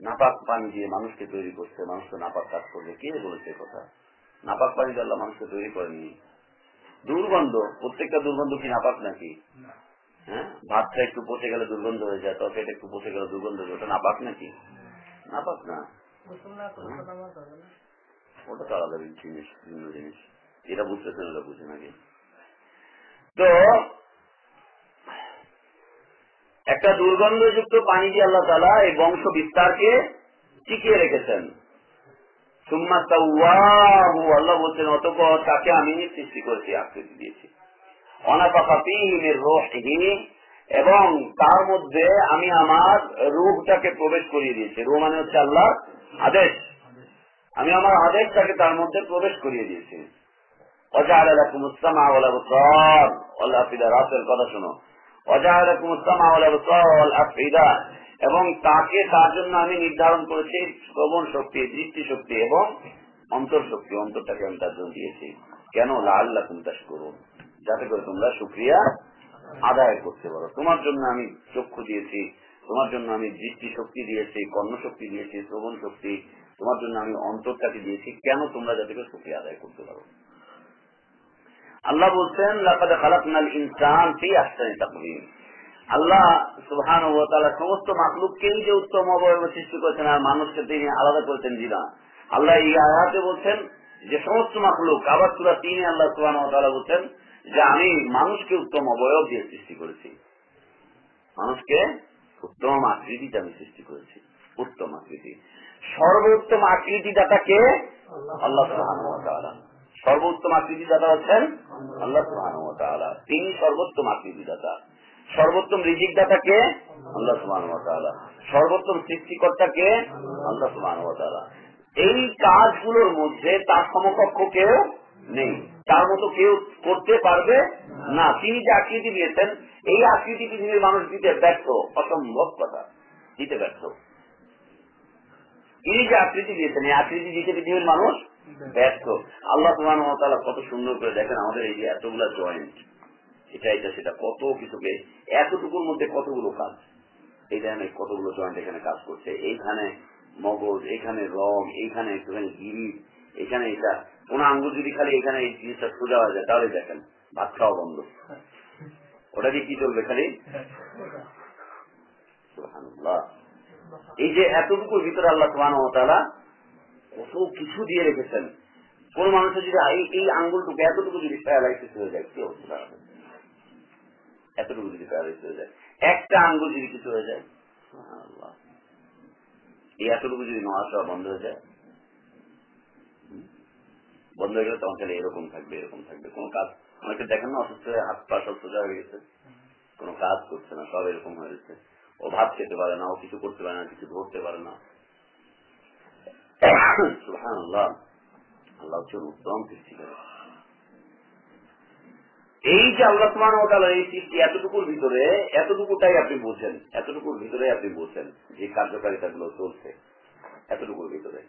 নাপাক পানি দিয়ে মানুষকে তৈরি করছে, মানুষ তো নাপাক কাজ করবে। কে বলেছে কথা? নাপাক পানি দিয়ে আল্লাহ মানুষকে তৈরি করেনি দুর্গন্ধ প্রত্যেকটা দুর্গন্ধ কি নাপাক নাকি? হ্যাঁ? ভাতটা একটু পচে গেলে দুর্গন্ধ হয়ে যায় তরকারিটা একটু পচে গেলে দুর্গন্ধ হয়ে ওটা নাপাক নাকি? নাপাক হবে না ওটা তো আলাদা জিনিস ভিন্ন জিনিস। এটা বুঝতেছেন ওটা বুঝে নাকি? তো একটা দুর্গন্ধযুক্ত পানি দিয়ে আল্লাহ তালা এই বংশ বিস্তারকে টিকিয়ে রেখেছেন। আল্লাহ বলছেন অতপর তাকে আমি সৃষ্টি করেছি, আকৃতি দিয়েছি। এবং তার মধ্যে আমি আমার রূহটাকে প্রবেশ করিয়ে দিয়েছি। রূহ মানে হচ্ছে আল্লাহ আদেশ। আমি আমার আদেশটাকে তার মধ্যে প্রবেশ করিয়ে দিয়েছি। অজাহ আফিদা কথা শোনো। অজাহ আফিদা এবং তাকে তার জন্য আমি নির্ধারণ করেছি শ্রবণ শক্তি, দৃষ্টি শক্তি এবং অন্তর শক্তি, অন্তরটাকে আমি তার জন্য দিয়েছি। কেন? লাল্লা কুমতাস করুন যাতে করে তোমরা সুক্রিয়া আদায় করতে পারো। তোমার জন্য আমি চক্ষু দিয়েছি, তোমার জন্য আমি দৃষ্টি শক্তি দিয়েছি, কর্ণ শক্তি দিয়েছি, শ্রবণ শক্তি, তোমার জন্য আমি অন্তরটাকে দিয়েছি। কেন তোমরা যাতে করে সুক্রিয়া আদায় করতে পারো? আল্লাহ বলছেন আল্লাহ সুবহান ও তাআলা সমস্ত মাখলুককেই যে উত্তম অবয়ব সৃষ্টি করেছেন আর মানুষকে তিনি আলাদা করেছেন জিনা। আল্লাহ এই আয়াতে বলছেন যে সমস্ত মাখলুক, আবার সূরা 3 এ আল্লাহ সুবহান ও তাআলা বলছেন যে আমি মানুষকে উত্তম অবয়ব দিয়ে সৃষ্টি করেছি। মানুষকে উত্তম আকৃতিতে আমি সৃষ্টি করেছি। উত্তম আকৃতি। সর্বোত্তম আকৃতি দাতাকে আল্লাহ সুবহান ও তাআলা। সর্বোত্তম আকৃতি দাতা হচ্ছেন আল্লাহ সুবহান ও তিনি সর্বোত্তম আকৃতি দাতা সর্বোত্তম রিজিক দাতাকে আল্লাহ তাআলা। সর্বোত্তম সৃষ্টিকর্তাকে আল্লাহ সুবহান ও তাআলা। এই কাজগুলোর মধ্যে তার সমকক্ষ কেউ নেই। তার মতো কেউ করতে পারবে না। তিনি যে আকৃতি দিয়েছেন, এই আকৃতি পৃথিবীর মানুষ দিতে ব্যর্থ। অসম্ভব কথা। দিতে ব্যর্থ। তিনি যে আকৃতি দিয়েছেন, এই আকৃতি দিতে পৃথিবীর মানুষ ব্যর্থ। আল্লাহ ওয়া কত সুন্দর করে দেখেন আমাদের এই যে এতগুলা জয়েন্ট এটা এটা সেটা। কত কিছুকে, এতটুকুর মধ্যে কতগুলো কাজ? এই দেখেন কতগুলো জয়েন্ট এখানে কাজ করছে। এইখানে মগজ এখানে রং, এইখানে একটুখানি গিরি, এখানে এটা। কোন আঙ্গুল যদি খালি এখানে এই জিনিসটা সোজা হয়ে যায়, তাহলে দেখেন, ভাত খাওয়া বন্ধ। ওটা দিয়ে কি চলবে খালি? এই যে এতটুকুর ভিতরে আল্লাহ সুবহান কত কিছু দিয়ে রেখেছেন। কোন মানুষের যদি এই- আঙ্গুলটুকু, এতটুকু যদি প্যারালাইসিস হয়ে যায়, কি অবস্থা? এতটুকু যদি প্যারালাইসিস হয়ে যায়। একটা আঙ্গুল যদি কিছু হয়ে যায় এই এতটুকু যদি নড়াচড়া বন্ধ হয়ে যায় বন্ধ হয়ে গেলে তখন তাহলে এরকম থাকবে এরকম থাকবে। কোনো কাজ, অনেকে দেখেন না, অসুস্থ হয়ে হাত পা সব সোজা হয়ে গেছে। কোনো কাজ করছে না, সব এরকম হয়ে গেছে। ও ভাত খেতে পারে না, ও কিছু করতে পারে না, কিছু ধরতে পারে না। সুবহানাল্লাহ। আল্লাহ হচ্ছেন উত্তম সৃষ্টিকারী। এই যে আল্লাহ সুমান এই সৃষ্টি এতটুকুর ভিতরে, এতটুকুটাই আপনি বোঝেন, এতটুকুর ভিতরে আপনি বোঝেন যে কার্যকারিতা গুলো চলছে এতটুকুর ভিতরে।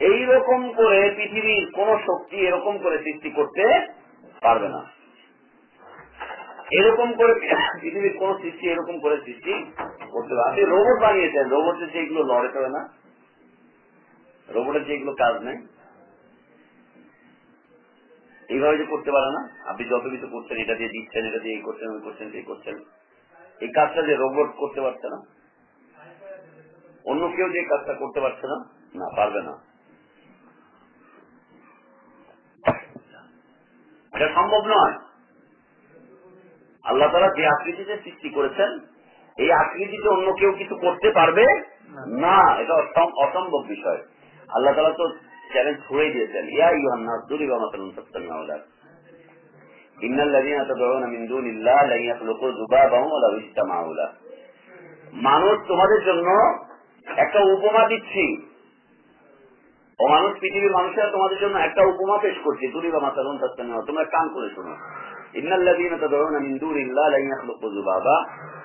এই রকম করে পৃথিবীর কোন শক্তি এরকম করে সৃষ্টি করতে পারবে না। এরকম করে পৃথিবীর কোন সৃষ্টি এরকম করে সৃষ্টি করতে পারবে আপনি রোবট বানিয়েছেন রোবটের যে এগুলো লড়ে করে না। রোবটের যেগুলো কাজ নেই। এইভাবে যে করতে পারে না? আপনি যত কিছু করছেন এটা দিয়ে দিচ্ছেন এটা দিয়ে এই করছেন ওই করছেন এই করছেন। এই কাজটা যে রোবট করতে পারছে না অন্য কেউ যে কাজটা করতে পারছে না না পারবে না। এটা সম্ভব নয়। আল্লাহ তারা যে আকৃতিতে সৃষ্টি করেছেন এই আকৃতিতে অন্য কেউ কিছু করতে পারবে? না। এটা অসম- অসম্ভব বিষয়। আল্লাহ তালা তো চ্যালেঞ্জ ছুড়ে দিয়েছেন ইয়া ইউহান্নাস দুরিবা মাতালুন সাত্তামিয়া ইন্নাল্লাযীনা তাদউনা মিন দুনিল্লাহ লা ইয়াখলুকু ওয়া লাহ মানুষ তোমাদের জন্য একটা উপমা দিচ্ছি। ও মানুষ পৃথিবীর মানুষেরা তোমাদের জন্য একটা উপমা পেশ করছে দুরিবা মাতালুন সাত্তামিয়া তোমরা কান করে শোনো। ইন্নাল্লাযীনা তাদউনা মিন দুনিল্লাহ লা ইয়াখলুকু যুবাবা।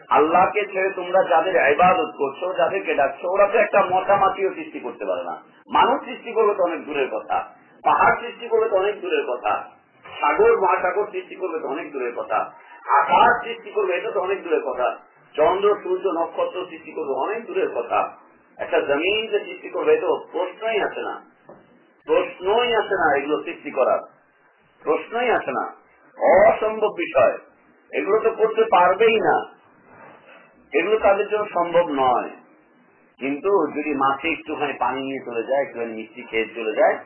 আল্লাহকে ছেড়ে তোমরা যাদের ইবাদত করছ, যাদেরকে ডাকছো, ওরা তো একটা মতামাতিও সৃষ্টি করতে পারে না। মানুষ সৃষ্টি করবে তো অনেক দূরের কথা। পাহাড় সৃষ্টি করবে তো অনেক দূরের কথা। সাগর, মহাসাগর সৃষ্টি করবে তো অনেক দূরের কথা। আকাশ সৃষ্টি করবে, এটা তো অনেক দূরের কথা। চন্দ্র, সূর্য, নক্ষত্র সৃষ্টি করবে, অনেক দূরের কথা। একটা জমিন যে সৃষ্টি করবে এটা প্রশ্নই আসে না। প্রশ্নই আসে না এগুলো সৃষ্টি করার। প্রশ্নই আসে না। অসম্ভব বিষয়। এগুলো তো করতে পারবেই না। এগুলো তাদের জন্য সম্ভব নয়। কিন্তু যদি মাছে একটুখানি পানি নিয়ে চলে যায় একটুখানি মিষ্টি খেয়ে চলে যায়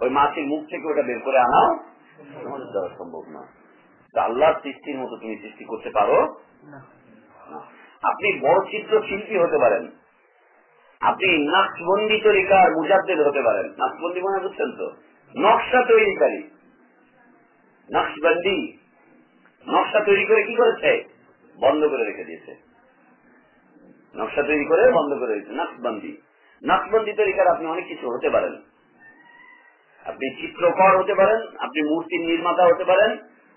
ওই মাছের মুখ থেকে ওটা বের করে তোমাদের দ্বারা সম্ভব নয়। তো আল্লাহর সৃষ্টির মতো তুমি সৃষ্টি করতে পারো? না। না। আপনি বড় চিত্রশিল্পী হতে পারেন। আপনি নাকশবন্দি তরিকার মুজাদ্দেদ হতে পারেন। নাকশবন্দি মনে বুঝছেন তো? নকশা তৈরিকারী। নকশবন্দি নকশা তৈরি করে কি করেছে? বন্ধ করে রেখে দিয়েছে। নকশা তৈরি করে বন্ধ করে দিয়েছে নকশবন্দি নকশবন্দি তরিকার আপনি অনেক কিছু হতে পারেন। আপনি চিত্রকর হতে পারেন, আপনি মূর্তির নির্মাতা হতে পারেন,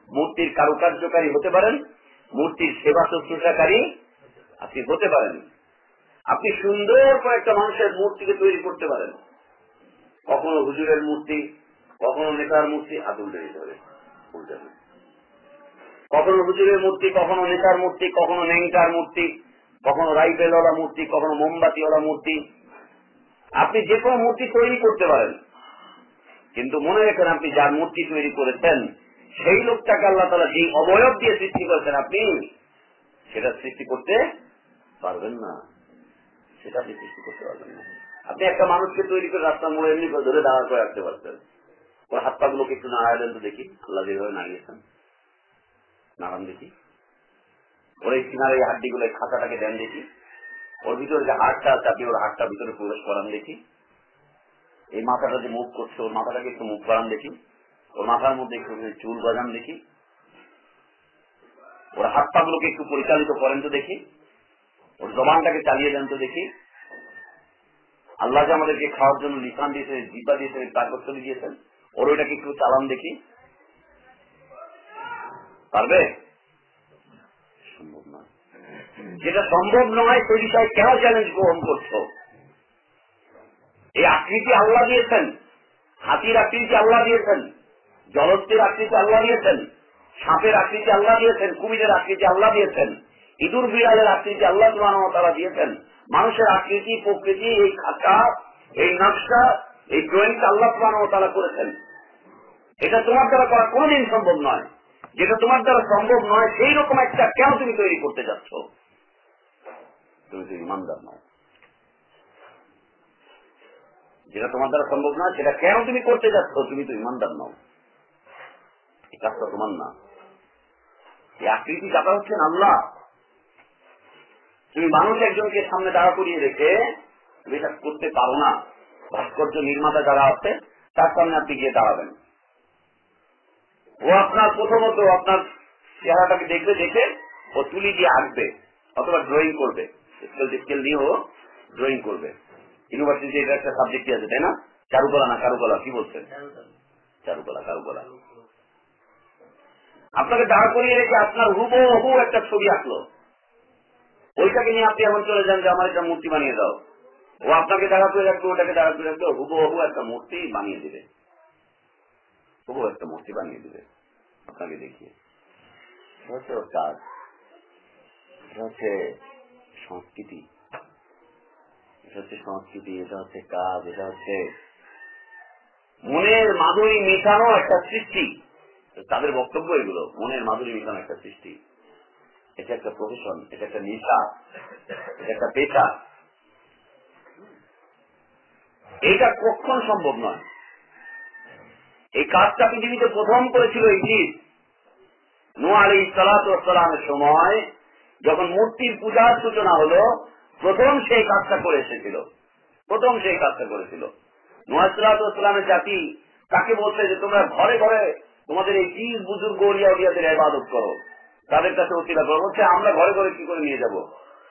মূর্তির কারুকার্যকারী হতে পারেন, মূর্তির সেবা শুশ্রূষাকারী আপনি হতে পারেন। আপনি সুন্দর করে একটা মানুষের মূর্তিকে তৈরি করতে পারেন। কখনো হুজুরের মূর্তি, কখনো নেতার মূর্তি দিতে হবে, উল্টে কখনো হুজুরের মূর্তি, কখনো নেতার মূর্তি, কখনো নেংটার মূর্তি কখনো রাইফেলওয়ালা মূর্তি, কখনো মোমবাতিওয়ালা মূর্তি। আপনি যে কোনো মূর্তি তৈরি করতে পারেন। কিন্তু মনে রাখেন আপনি যার মূর্তি তৈরি করেছেন, সেই লোকটাকে আল্লাহ তালা যে অবয়ব দিয়ে সৃষ্টি করেছেন আপনি, সেটা সৃষ্টি করতে পারবেন না। সেটা আপনি সৃষ্টি করতে পারবেন না। আপনি একটা মানুষকে তৈরি করে রাস্তার মোড়ে এমনি করে ধরে দাঁড়া করে রাখতে পারতেন। ওর হাত পা গুলোকে একটু নাড়ায় দেন তো দেখি। আল্লাহ যেভাবে নাড়িয়েছেন। নাড়ান দেখি। ওর এই কিনারে এই হাড্ডি গুলো খাঁচাটাকে দেন দেখি। ওর ভিতরে যে হাড়টা আপনি ওর হাড়টা ভিতরে প্রবেশ করান দেখি। এই মাথাটা যে মুভ করছে, ওর মাথাটাকে একটু মুভ করান দেখি। ওর মাথার মধ্যে একটু চুল বাজান দেখি। ওর হাত পা গুলোকে একটু পরিচালিত করেন তো দেখি। ওর জবানটাকে চালিয়ে দেন তো দেখি। আল্লাহ যে আমাদেরকে খাওয়ার জন্য লিসান দিয়েছে জিপা দিয়েছে কাগজতলি দিয়েছেন, ওর ওইটাকে একটু চালান দেখি। পারবে? যেটা সম্ভব নয়, সেই বিষয়ে কেন চ্যালেঞ্জ গ্রহণ করছ? এই আকৃতি আল্লাহ দিয়েছেন। হাতির আকৃতি আল্লাহ দিয়েছেন। জলস্থির আকৃতি আল্লাহ দিয়েছেন। সাপের আকৃতি আল্লাহ দিয়েছেন। কুমিরের আকৃতি আল্লাহ দিয়েছেন। ইঁদুর, বিড়ালের আকৃতি আল্লাহ তারা দিয়েছেন। মানুষের আকৃতি, প্রকৃতি, এই খাতা এই নকশা, এই ড্রয়িংটা আল্লাহ তারা করেছেন। এটা তোমার দ্বারা করা কোনোদিন সম্ভব নয়। যেটা তোমার দ্বারা সম্ভব নয়, সেই রকম একটা কেন তুমি তৈরি করতে যাচ্ছ? তুমি তো ইমানদার নয় যেটা তোমার দ্বারা সম্ভব নয় সেটা কেন তুমি করতে যাচ্ছ? তুমি তো ইমানদার নও কাজটা তোমার না। আকৃতি চাপা হচ্ছেন আল্লাহ। তুমি মানুষ একজনকে সামনে দাঁড়া করিয়ে রেখে তুমি এটা করতে পারো না। ভাস্কর্য নির্মাতা যারা আছে, তার সামনে আপনি গিয়ে দাঁড়াবেন। ও আপনার প্রথমত আপনার চেহারাটাকে দেখবে, দেখে ও তুলি দিয়ে আঁকবে অথবা ড্রয়িং করবে। স্কেল দিয়ে ও ড্রয়িং করবে। ইউনিভার্সিটি এটা একটা সাবজেক্টই আছে, তাই না? চারুকলা না কারুকলা, কি বলছেন? চারুকলা, কারুকলা। আপনাকে দাঁড় করিয়ে রেখে আপনার হুবহু একটা ছবি আঁকলো। ওইটাকে নিয়ে আপনি এমন চলে যান যে আমার একটা মূর্তি বানিয়ে দাও। ও আপনাকে দাঁড়া করে রাখবে, ওটাকে দাঁড়া করে রাখবে হুবহু একটা মূর্তি বানিয়ে দিবে। একটা মূর্তি বানিয়ে দিবে। আপনাকে দেখিয়ে। কাজ। সংস্কৃতি। এটা হচ্ছে সংস্কৃতি এটা হচ্ছে কাজ এটা হচ্ছে মনের মাধুরী মেশানো একটা সৃষ্টি। তাদের বক্তব্য এগুলো, মনের মাধুরী মেশানো একটা সৃষ্টি। এটা একটা প্রফেশন এটা একটা নেশা, এটা একটা পেশা। এইটা কখন সম্ভব নয়? এই কাজটা পৃথিবীতে প্রথম করেছিল ইবলিস। নো আলী সালাতামের সময় যখন মূর্তির পূজার সূচনা হলো, প্রথম সেই কাজটা করে এসেছিল। প্রথম সেই কাজটা করেছিল নোয়াজসালামের জাতি তাকে বলছে যে, তোমরা ঘরে ঘরে তোমাদের এই পীর বুজুর্গ ইবাদত করো। তাদের কাছে অতিরা করো। বলছে, আমরা ঘরে ঘরে কি করে নিয়ে যাব?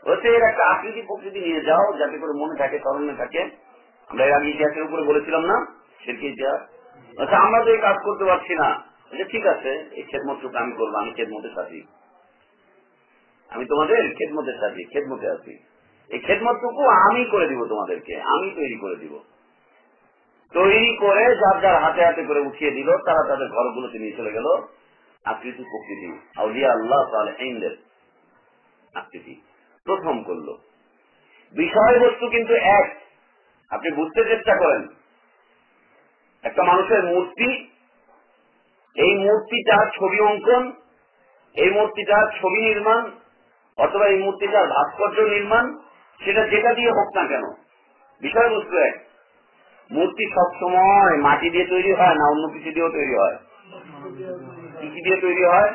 বলছে, এর একটা আকৃতি প্রকৃতি নিয়ে যাও, যাতে করে মনে থাকে, স্মরণে থাকে। আমরা এর আগে ইতিহাসের উপরে বলেছিলাম না সেটি ইতিহাস। আচ্ছা আমরা তো এই কাজ করতে পারছি না। ঠিক আছে, এই খেদমতটুকু আমি করব, আমি খেদমতের সাথী। আমি তোমাদের খেদমতের সাথী, খেদমতে আছি। এই খেদমতটুকু আমি করে দিব তোমাদেরকে, আমি তৈরি করে দিব। তৈরি করে যার যার হাতে হাতে করে উঠিয়ে দিল, তারা তাদের ঘরগুলোতে নিয়ে চলে গেল। আকৃতি প্রকৃতি, আউলিয়া আল্লাহ তাহলে আকৃতি। প্রথম করল। বিষয়বস্তু কিন্তু এক। আপনি বুঝতে চেষ্টা করেন। একটা মানুষের মূর্তি, এই মূর্তিটা ছবি অঙ্কন, এই মূর্তিটা ছবি নির্মাণ অথবা এই মূর্তিটার ভাস্কর্য নির্মাণ, সেটা যেটা দিয়ে হোক না কেন বিষয়বস্তু এক। মূর্তি সবসময় মাটি দিয়ে তৈরি হয় না অন্য কিছু দিয়েও তৈরি হয়? কি দিয়ে তৈরি হয়?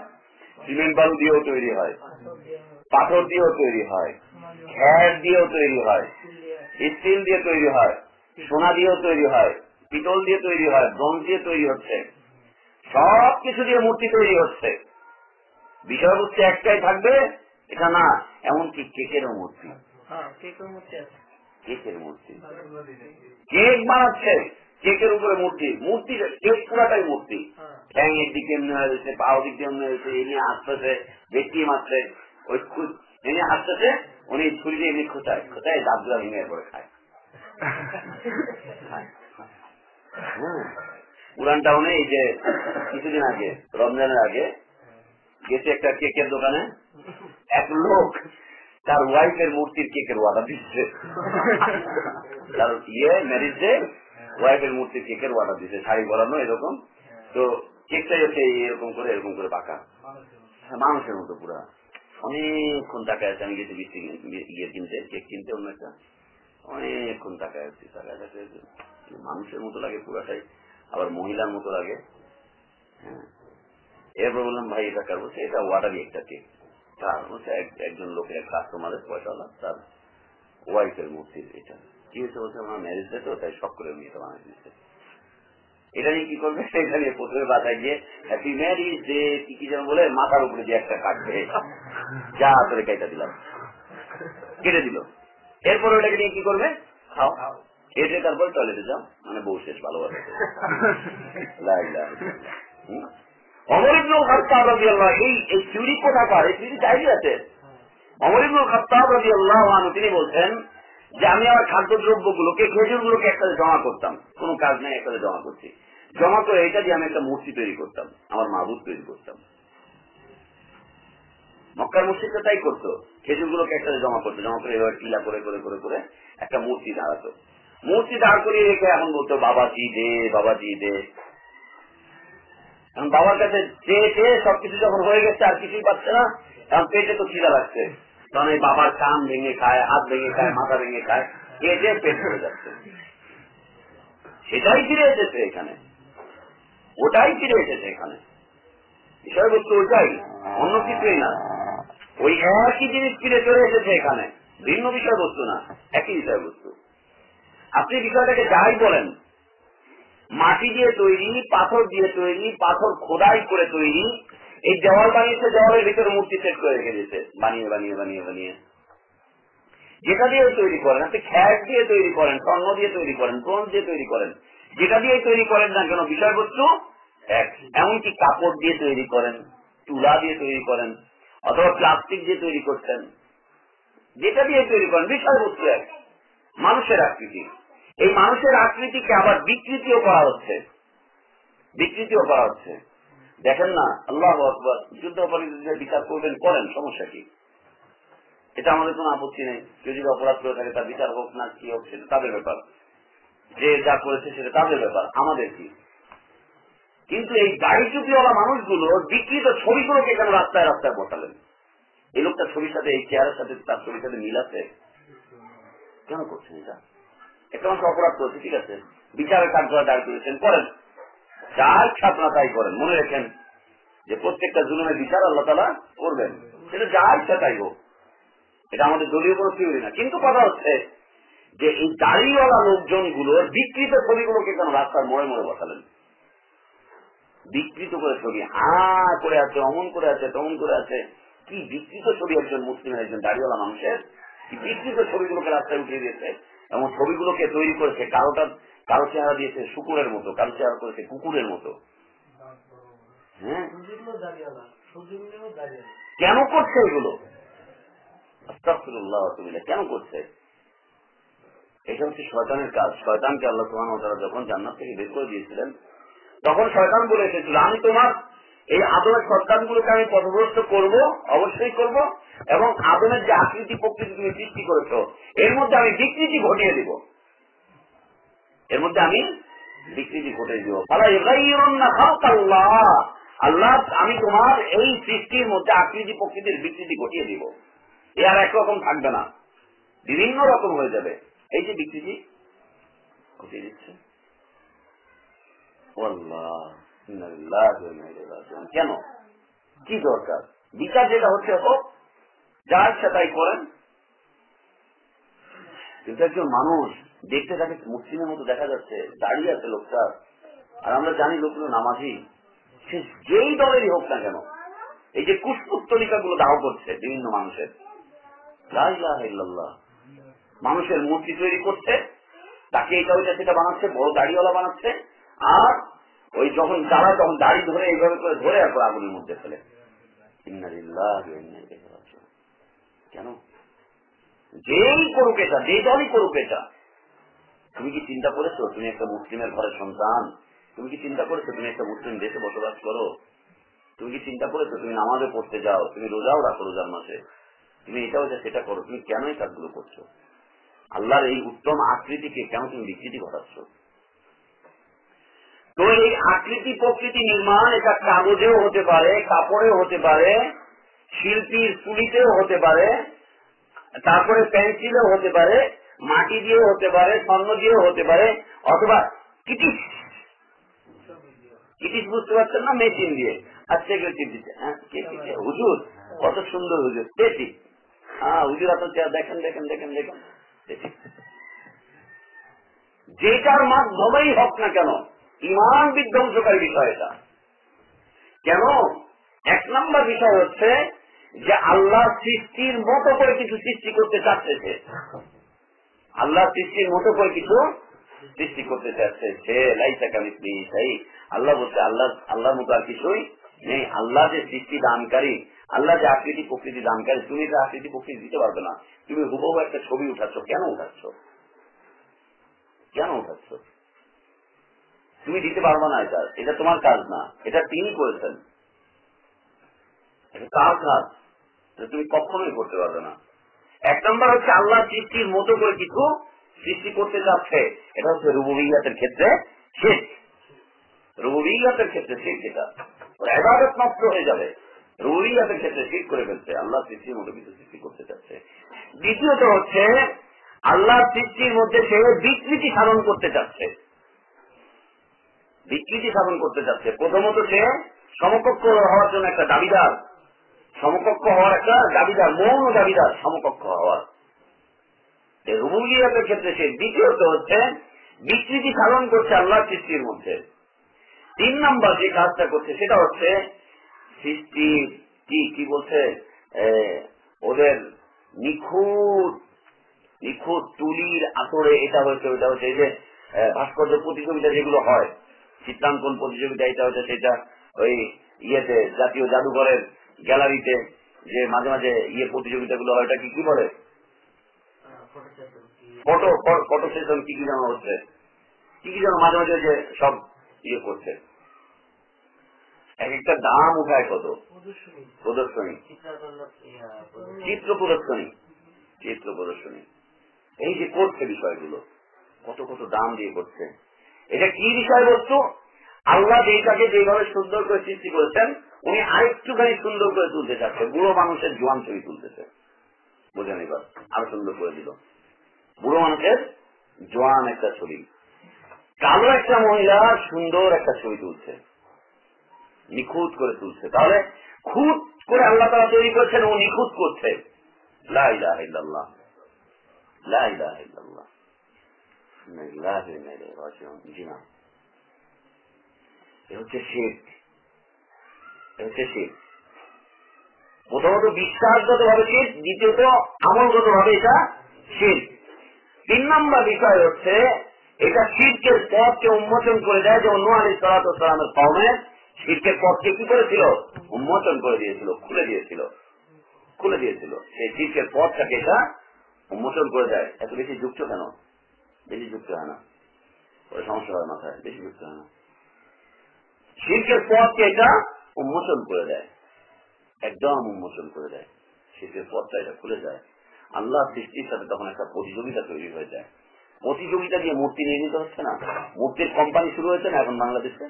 সিমেন্ট বালু দিয়েও তৈরি হয়। পাথর দিয়েও তৈরি হয়। খ্যার দিয়েও তৈরি হয়। স্টিল দিয়ে তৈরি হয়। সোনা দিয়েও তৈরি হয়। পিতল দিয়ে তৈরি হয়। ব্রোঞ্জ দিয়ে তৈরি হচ্ছে। সব কিছু দিয়ে মূর্তি তৈরি হচ্ছে। বিষয়বস্তু একটাই থাকবে এটা না এমনকি কেকেরও মূর্তি? হ্যাঁ কেকের কেকের মূর্তি। কেক বানাচ্ছে কেকের উপরে মূর্তি। মূর্তি কেক পুরাটাই মূর্তি। হ্যাঁ। ঠ্যাং এর দিকে এমনি হয়েছে পাও দিক দিয়ে এমনি হয়েছে এমনি আসতেছে ভেটকি মারছে। ওই খু- এমনি আসতেছে উনি ছুরি দিয়ে এমনি খোঁচায় খোঁচায় দাবগুলা ভেঙে এরপরে খায়। হ্যাঁ। পুরান টাউনে এই যে কিছুদিন আগে রমজানের আগে গেছে একটা কেকের দোকানে। এক লোক তার ওয়াইফের মূর্তির কেকের অর্ডার দিচ্ছে তার ইয়ে ম্যারেজ ডে ওয়াইফের মূর্তির কেকের অর্ডার দিচ্ছে শাড়ি পরানো এরকম। তো কেকটাই হচ্ছে এরকম করে এরকম করে পাকা। মানুষের মতো পুরা। অনেকক্ষণ টাকা আছে। আমি গেছি বিস্তি ইয়ে কিনতে, কেক কিনতে অন্য একটা। অনেকক্ষণ টাকা আছে। টাকা মানুষের মতো লাগে পুরাটাই আবার মহিলার মতো লাগে। হ্যাঁ। এরপর বললাম ভাই এটা কার বলছে এটা ওয়াটারই একটা কেক তার হচ্ছে একজন লোকের কাস্টমারের পয়সাওয়ালা তার ওয়াইফের মূর্তির এটা। কি হয়েছে বলছে আমার ম্যারেজ ডে তো তাই শখ করে উনি এটা বানিয়ে দিচ্ছে এটা নিয়ে কি করবে? এটা নিয়ে প্রথমে বাসায় গিয়ে হ্যাপি ম্যারিজ ডে কি কি যেন বলে মাথার উপরে যে একটা কাটবে। যা করে কেটে দিলাম। কেটে দিল। এরপর ওটাকে নিয়ে কি করবে? খাও। কেটে তারপর টয়লেটে যাও। মানে বউ শেষ ভালোবাসে। তিনি বলছেন যে আমি আমার খাদ্যদ্রব্য গুলোকে খেজুর গুলোকে একসাথে জমা করতাম। কোনো কাজ নেই, একসাথে জমা করছি। জমা করে এটা দিয়ে আমি একটা মূর্তি তৈরি করতাম, আমার মাহবুব তৈরি করতাম। মক্কার মসজিদটা তাই করতো খেজুর গুলোকে একসাথে জমা করতো, জমা করে এবার টিলা করে করে করে করে একটা মূর্তি দাঁড়াতো। মূর্তি দাঁড় করিয়ে রেখে এখন বলতো, বাবাজি দে বাবা বাবাজি দে। এখন বাবার কাছে চেয়ে চেয়ে সবকিছু যখন হয়ে গেছে, আর কিছুই পাচ্ছে না এখন পেটে তো খিদা লাগছে। তখন এই বাবার কান ভেঙে খায়, হাত ভেঙে খায়, মাথা ভেঙে খায় কেটে পেট ভরে যাচ্ছে। সেটাই ফিরে এসেছে এখানে। ওটাই ফিরে এসেছে এখানে। বিষয়বস্তু ওটাই, অন্য কিছুই না। ওই একই জিনিস ফিরে চলে এসেছে এখানে। ভিন্ন বিষয়বস্তু না, একই বিষয়বস্তু। আপনি বিষয়টাকে যাই বলেন মাটি দিয়ে তৈরি, পাথর দিয়ে তৈরি, পাথর খোদাই করে তৈরি, এই দেওয়াল বানিয়েছে, দেওয়ালের ভিতরে মূর্তি সেট করে রেখে দিয়েছে। বানিয়ে বানিয়ে বানিয়ে বানিয়ে। যেটা দিয়ে তৈরি করেন, আপনি খ্যাট দিয়ে তৈরি করেন, স্বর্ণ দিয়ে তৈরি করেন, ব্রোঞ্জ দিয়ে তৈরি করেন। যেটা দিয়ে তৈরি করেন না কেন, বিষয়বস্তু এক, এমনকি কাপড় দিয়ে তৈরি করেন, তুলা দিয়ে তৈরি করেন, অথবা প্লাস্টিক দিয়ে তৈরি করছেন যেটা দিয়ে তৈরি করেন, বিষয়বস্তু এক, মানুষের আকৃতি। এই মানুষের আকৃতিকে আবার বিকৃতিও করা হচ্ছে। বিকৃতিও করা হচ্ছে। দেখেন না, আল্লাহ আকবর। যুদ্ধ অপরাধীদের বিচার করবেন, করেন, সমস্যা কি? এটা আমাদের কোনো আপত্তি নেই। যদি অপরাধ করে থাকে, তার বিচার হোক না, কি হোক, সেটা তাদের ব্যাপার। যে যা করেছে, সেটা তাদের ব্যাপার, আমাদের কি? কিন্তু এই গাড়ি চুপিওয়ালা মানুষগুলো বিকৃত ছবিগুলোকে কেন রাস্তায় রাস্তায় বসালেন। এই লোকটা ছবির সাথে, এই চেয়ারের সাথে, তার ছবির সাথে মিল আছে? কেন করছেন এটা? একটা মানুষ অপরাধ ঠিক আছে? বিচারের করেছেন, করেন। যা ইচ্ছা তাই করেন। মনে রাখেন যে প্রত্যেকটা বিচার আল্লাহ তালা করবেন। সেটা ইচ্ছা তাই হোক। এটা আমাদের দলীয় থিওরি না। কিন্তু কথা হচ্ছে যে এই দাড়িওয়ালা লোকজনগুলোর বিকৃত ছবিগুলোকে কেন রাস্তার মোড়ে মোড়ে বসালেন? বিকৃত করে ছবি, হা করে আছে, অমন করে আছে, তমন করে আছে। কি বিকৃত ছবি একজন মুসলিমের, একজন দাড়িওয়ালা মানুষের? বিকৃত ছবিগুলোকে রাস্তায় উঠিয়ে দিয়েছে? এবং ছবিগুলোকে তৈরি করেছে কারোটা কারও চেহারা দিয়েছে শুকুরের মতো কারও চেহারা করেছে কুকুরের মতো। হ্যাঁ? কেন করছে এগুলো। কেন করছে? এটা হচ্ছে শয়তানের কাজ। শয়তানকে আল্লাহ তাআলা যখন জান্নাত থেকে বের করে দিয়েছিলেন, তখন শয়তান বলে এসেছিল, আমি তোমার এই আদমের সন্তানগুলোকে আমি পথভ্রষ্ট করব অবশ্যই করব এবং আদমের যে আকৃতি প্রকৃতি তুমি সৃষ্টি করেছ এর মধ্যে আমি বিকৃতি ঘটিয়ে দিব। এর মধ্যে আমি বিকৃতি ঘটিয়ে দিব। আল্লাহ আমি তোমার এই সৃষ্টির মধ্যে আকৃতি প্রকৃতির বিকৃতি ঘটিয়ে দিব। এ আর একরকম থাকবে না। বিভিন্ন রকম হয়ে যাবে। এই যে বিকৃতি ঘটিয়ে দিচ্ছে। আল্লাহ, কেন? কি দরকার? বিচার যেটা হচ্ছে হোক, যা ইচ্ছা তাই করেন। কিন্তু একজন মানুষ দেখতে তাকে মুসলিমের মতো দেখা যাচ্ছে, দাঁড়িয়ে আছে লোকটা। আর আমরা জানি লোকগুলো নামাজি। সে যেই দলেরই হোক না কেন, এই যে কুসপুস্তলিকা গুলো দাহ করছে বিভিন্ন মানুষের। মানুষের মূর্তি তৈরি করছে, তাকে এটা ওইটা সেটা বানাচ্ছে, বড় দাড়িওয়ালা বানাচ্ছে। আর ওই যখন যারা তখন দাড়ি ধরে এইভাবে করে ধরে আর আগুনের মধ্যে ফেলে। কেন? যেই করুক এটা, যে দলই করুক এটা। তুমি কি চিন্তা করেছ? তুমি একটা মুসলিমের ঘরের সন্তান। তুমি কি চিন্তা করেছ? তুমি একটা মুসলিম দেশে বসবাস করো। তুমি কি চিন্তা করেছ? তুমি নামাজে পড়তে যাও। তুমি রোজাও রাখো রোজার মাসে তুমি এটাও ওটা সেটা করো, তুমি কেন এই কাজগুলো করছ? আল্লাহর এই উত্তম আকৃতিকে কেন তুমি বিকৃতি ঘটাচ্ছ? তো এই আকৃতি প্রকৃতি নির্মাণ এটা কাগজেও হতে পারে, কাপড়েও হতে পারে, শিল্পীর তুলিতেও হতে পারে, তারপরে পেন্সিলেও হতে পারে, মাটি দিয়েও হতে পারে, স্বর্ণ দিয়েও হতে পারে, অথবা কিটিস কিটিস বুঝতে পারছেন না? মেশিন দিয়ে। আচ্ছা এগুলো কি হুজুর, কত সুন্দর হুজুর। পেটি। হ্যাঁ হুজুর, আপনার দেখেন দেখেন দেখেন দেখেন। যেটার মাধ্যমেই হোক না কেন ইমান বিধ্বংসকারী বিষয় এটা। কেন? এক নম্বর বিষয় হচ্ছে যে আল্লাহ সৃষ্টির মতো করে কিছু সৃষ্টি করতে চাচ্ছে আল্লাহ সৃষ্টির মতো করে কিছু সৃষ্টি করতে চাচ্ছে সে লাইসা কামিসলি সেই আল্লাহ বলছে, আল্লাহ, আল্লাহর মতো আর কিছুই নেই। আল্লাহ যে সৃষ্টি দানকারী, আল্লাহ যে আকৃতি প্রকৃতি দানকারী, তুমি যে আকৃতি প্রকৃতি দিতে পারবে না। তুমি হুবহু একটা ছবি উঠাচ্ছ। কেন উঠাচ্ছ? কেন উঠাচ্ছ? তুমি দিতে পারবে না এটা। এটা তোমার কাজ না। এটা তিনি করেছেন। এটা তার কাজ। তুমি কখনোই করতে পারবে না। এক নম্বর হচ্ছে আল্লাহ সৃষ্টির মতো করে কিছু সৃষ্টি করতে যাচ্ছে। এটা হচ্ছে রুবুবিয়াতের ক্ষেত্রে শেষ। রুবুবিয়াতের ক্ষেত্রে শেষ এটা। এবাদত নষ্ট হয়ে যাবে। রুবুবিয়াতের ক্ষেত্রে ঠিক করে ফেলছে। আল্লাহ সৃষ্টির মতো কিছু সৃষ্টি করতে চাচ্ছে দ্বিতীয়ত হচ্ছে, আল্লাহ সৃষ্টির মধ্যে সে বিকৃতি সাধন করতে চাচ্ছে বিকৃতি সাধন করতে চাচ্ছে প্রথমত সে সমকক্ষ হওয়ার জন্য একটা দাবিদার। সমকক্ষ হওয়ার একটা দাবিদার, মৌন দাবিদার সমকক্ষ হওয়ার। এই রুবুবিয়াতের ক্ষেত্রে সে দ্বিতীয়ত হচ্ছে বিকৃতি সাধন করছে আল্লাহ সৃষ্টির মধ্যে। তিন নম্বর যে কাজটা করছে, সেটা হচ্ছে সৃষ্টি কি কি বলছে? ওদের নিখুঁত নিখুঁত তুলির আসরে এটা হয়েছে ওটা হচ্ছে এই যে ভাস্কর্য প্রতিযোগিতা যেগুলো হয় চিত্রাঙ্কন প্রতিযোগিতা এটা হচ্ছে সেটা ওই ইয়েতে, জাতীয় জাদুঘরের গ্যালারিতে যে মাঝে মাঝে ইয়ে প্রতিযোগিতাগুলো হয় কি কি বলে? ফটো ফটো সেশন কি কি যেন হচ্ছে। কি কি যেন মাঝে মাঝে যে সব ইয়ে করছে। এক একটা দাম উঠায় কত? প্রদর্শনী। চিত্র প্রদর্শনী। চিত্র প্রদর্শনী। এই যে করছে বিষয়গুলো, কত কত দাম দিয়ে করছে। এটা কি বিষয়বস্তু? আল্লাহ যেটাকে যেভাবে সুন্দর করে সৃষ্টি করেছেন, উনি আরেকটুখানি সুন্দর করে তুলতে চাচ্ছে। বুড়ো মানুষের জোয়ান ছবি তুলতেছে। বুঝেন এবার? আরও সুন্দর করে দিল। বুড়ো মানুষের জোয়ান একটা ছবি। কালো একটা মহিলা সুন্দর একটা ছবি তুলছে। নিখুঁত করে তুলছে। তাহলে খুঁত করে আল্লাহ তারা তৈরি করছেন, ও নিখুঁত করছে। লা ইলাহা হচ্ছে শিখ প্রথমত বিশ্বাসগত ভাবে শীত দ্বিতীয়ত আমলগত ভাবে এটা শীত তিন নম্বর বিষয় হচ্ছে এটা পথকে উন্মোচন করে দেয় যে অন্য আলী সালামের কমে শীতকের পথকে কি করেছিল উন্মোচন করে দিয়েছিল খুলে দিয়েছিল খুলে দিয়েছিল সেই শীতকের পথটাকে এটা উন্মোচন করে দেয় এত বেশি যুক্ত কেন বেশি যুক্ত হয় না পরে সমস্যা হয় মাথায় বেশি যুক্ত হয় না শিল্পের পথকে এটা উন্মোচন করে দেয় একদম উন্মোচন করে দেয় শীতের পথটা এটা খুলে যায় আল্লাহ সৃষ্টির সাথে তখন একটা প্রতিযোগিতা তৈরি হয়ে যায় প্রতিযোগিতা দিয়ে মূর্তি নির্মিত হচ্ছে না মূর্তির কোম্পানি শুরু হয়েছে না এখন বাংলাদেশে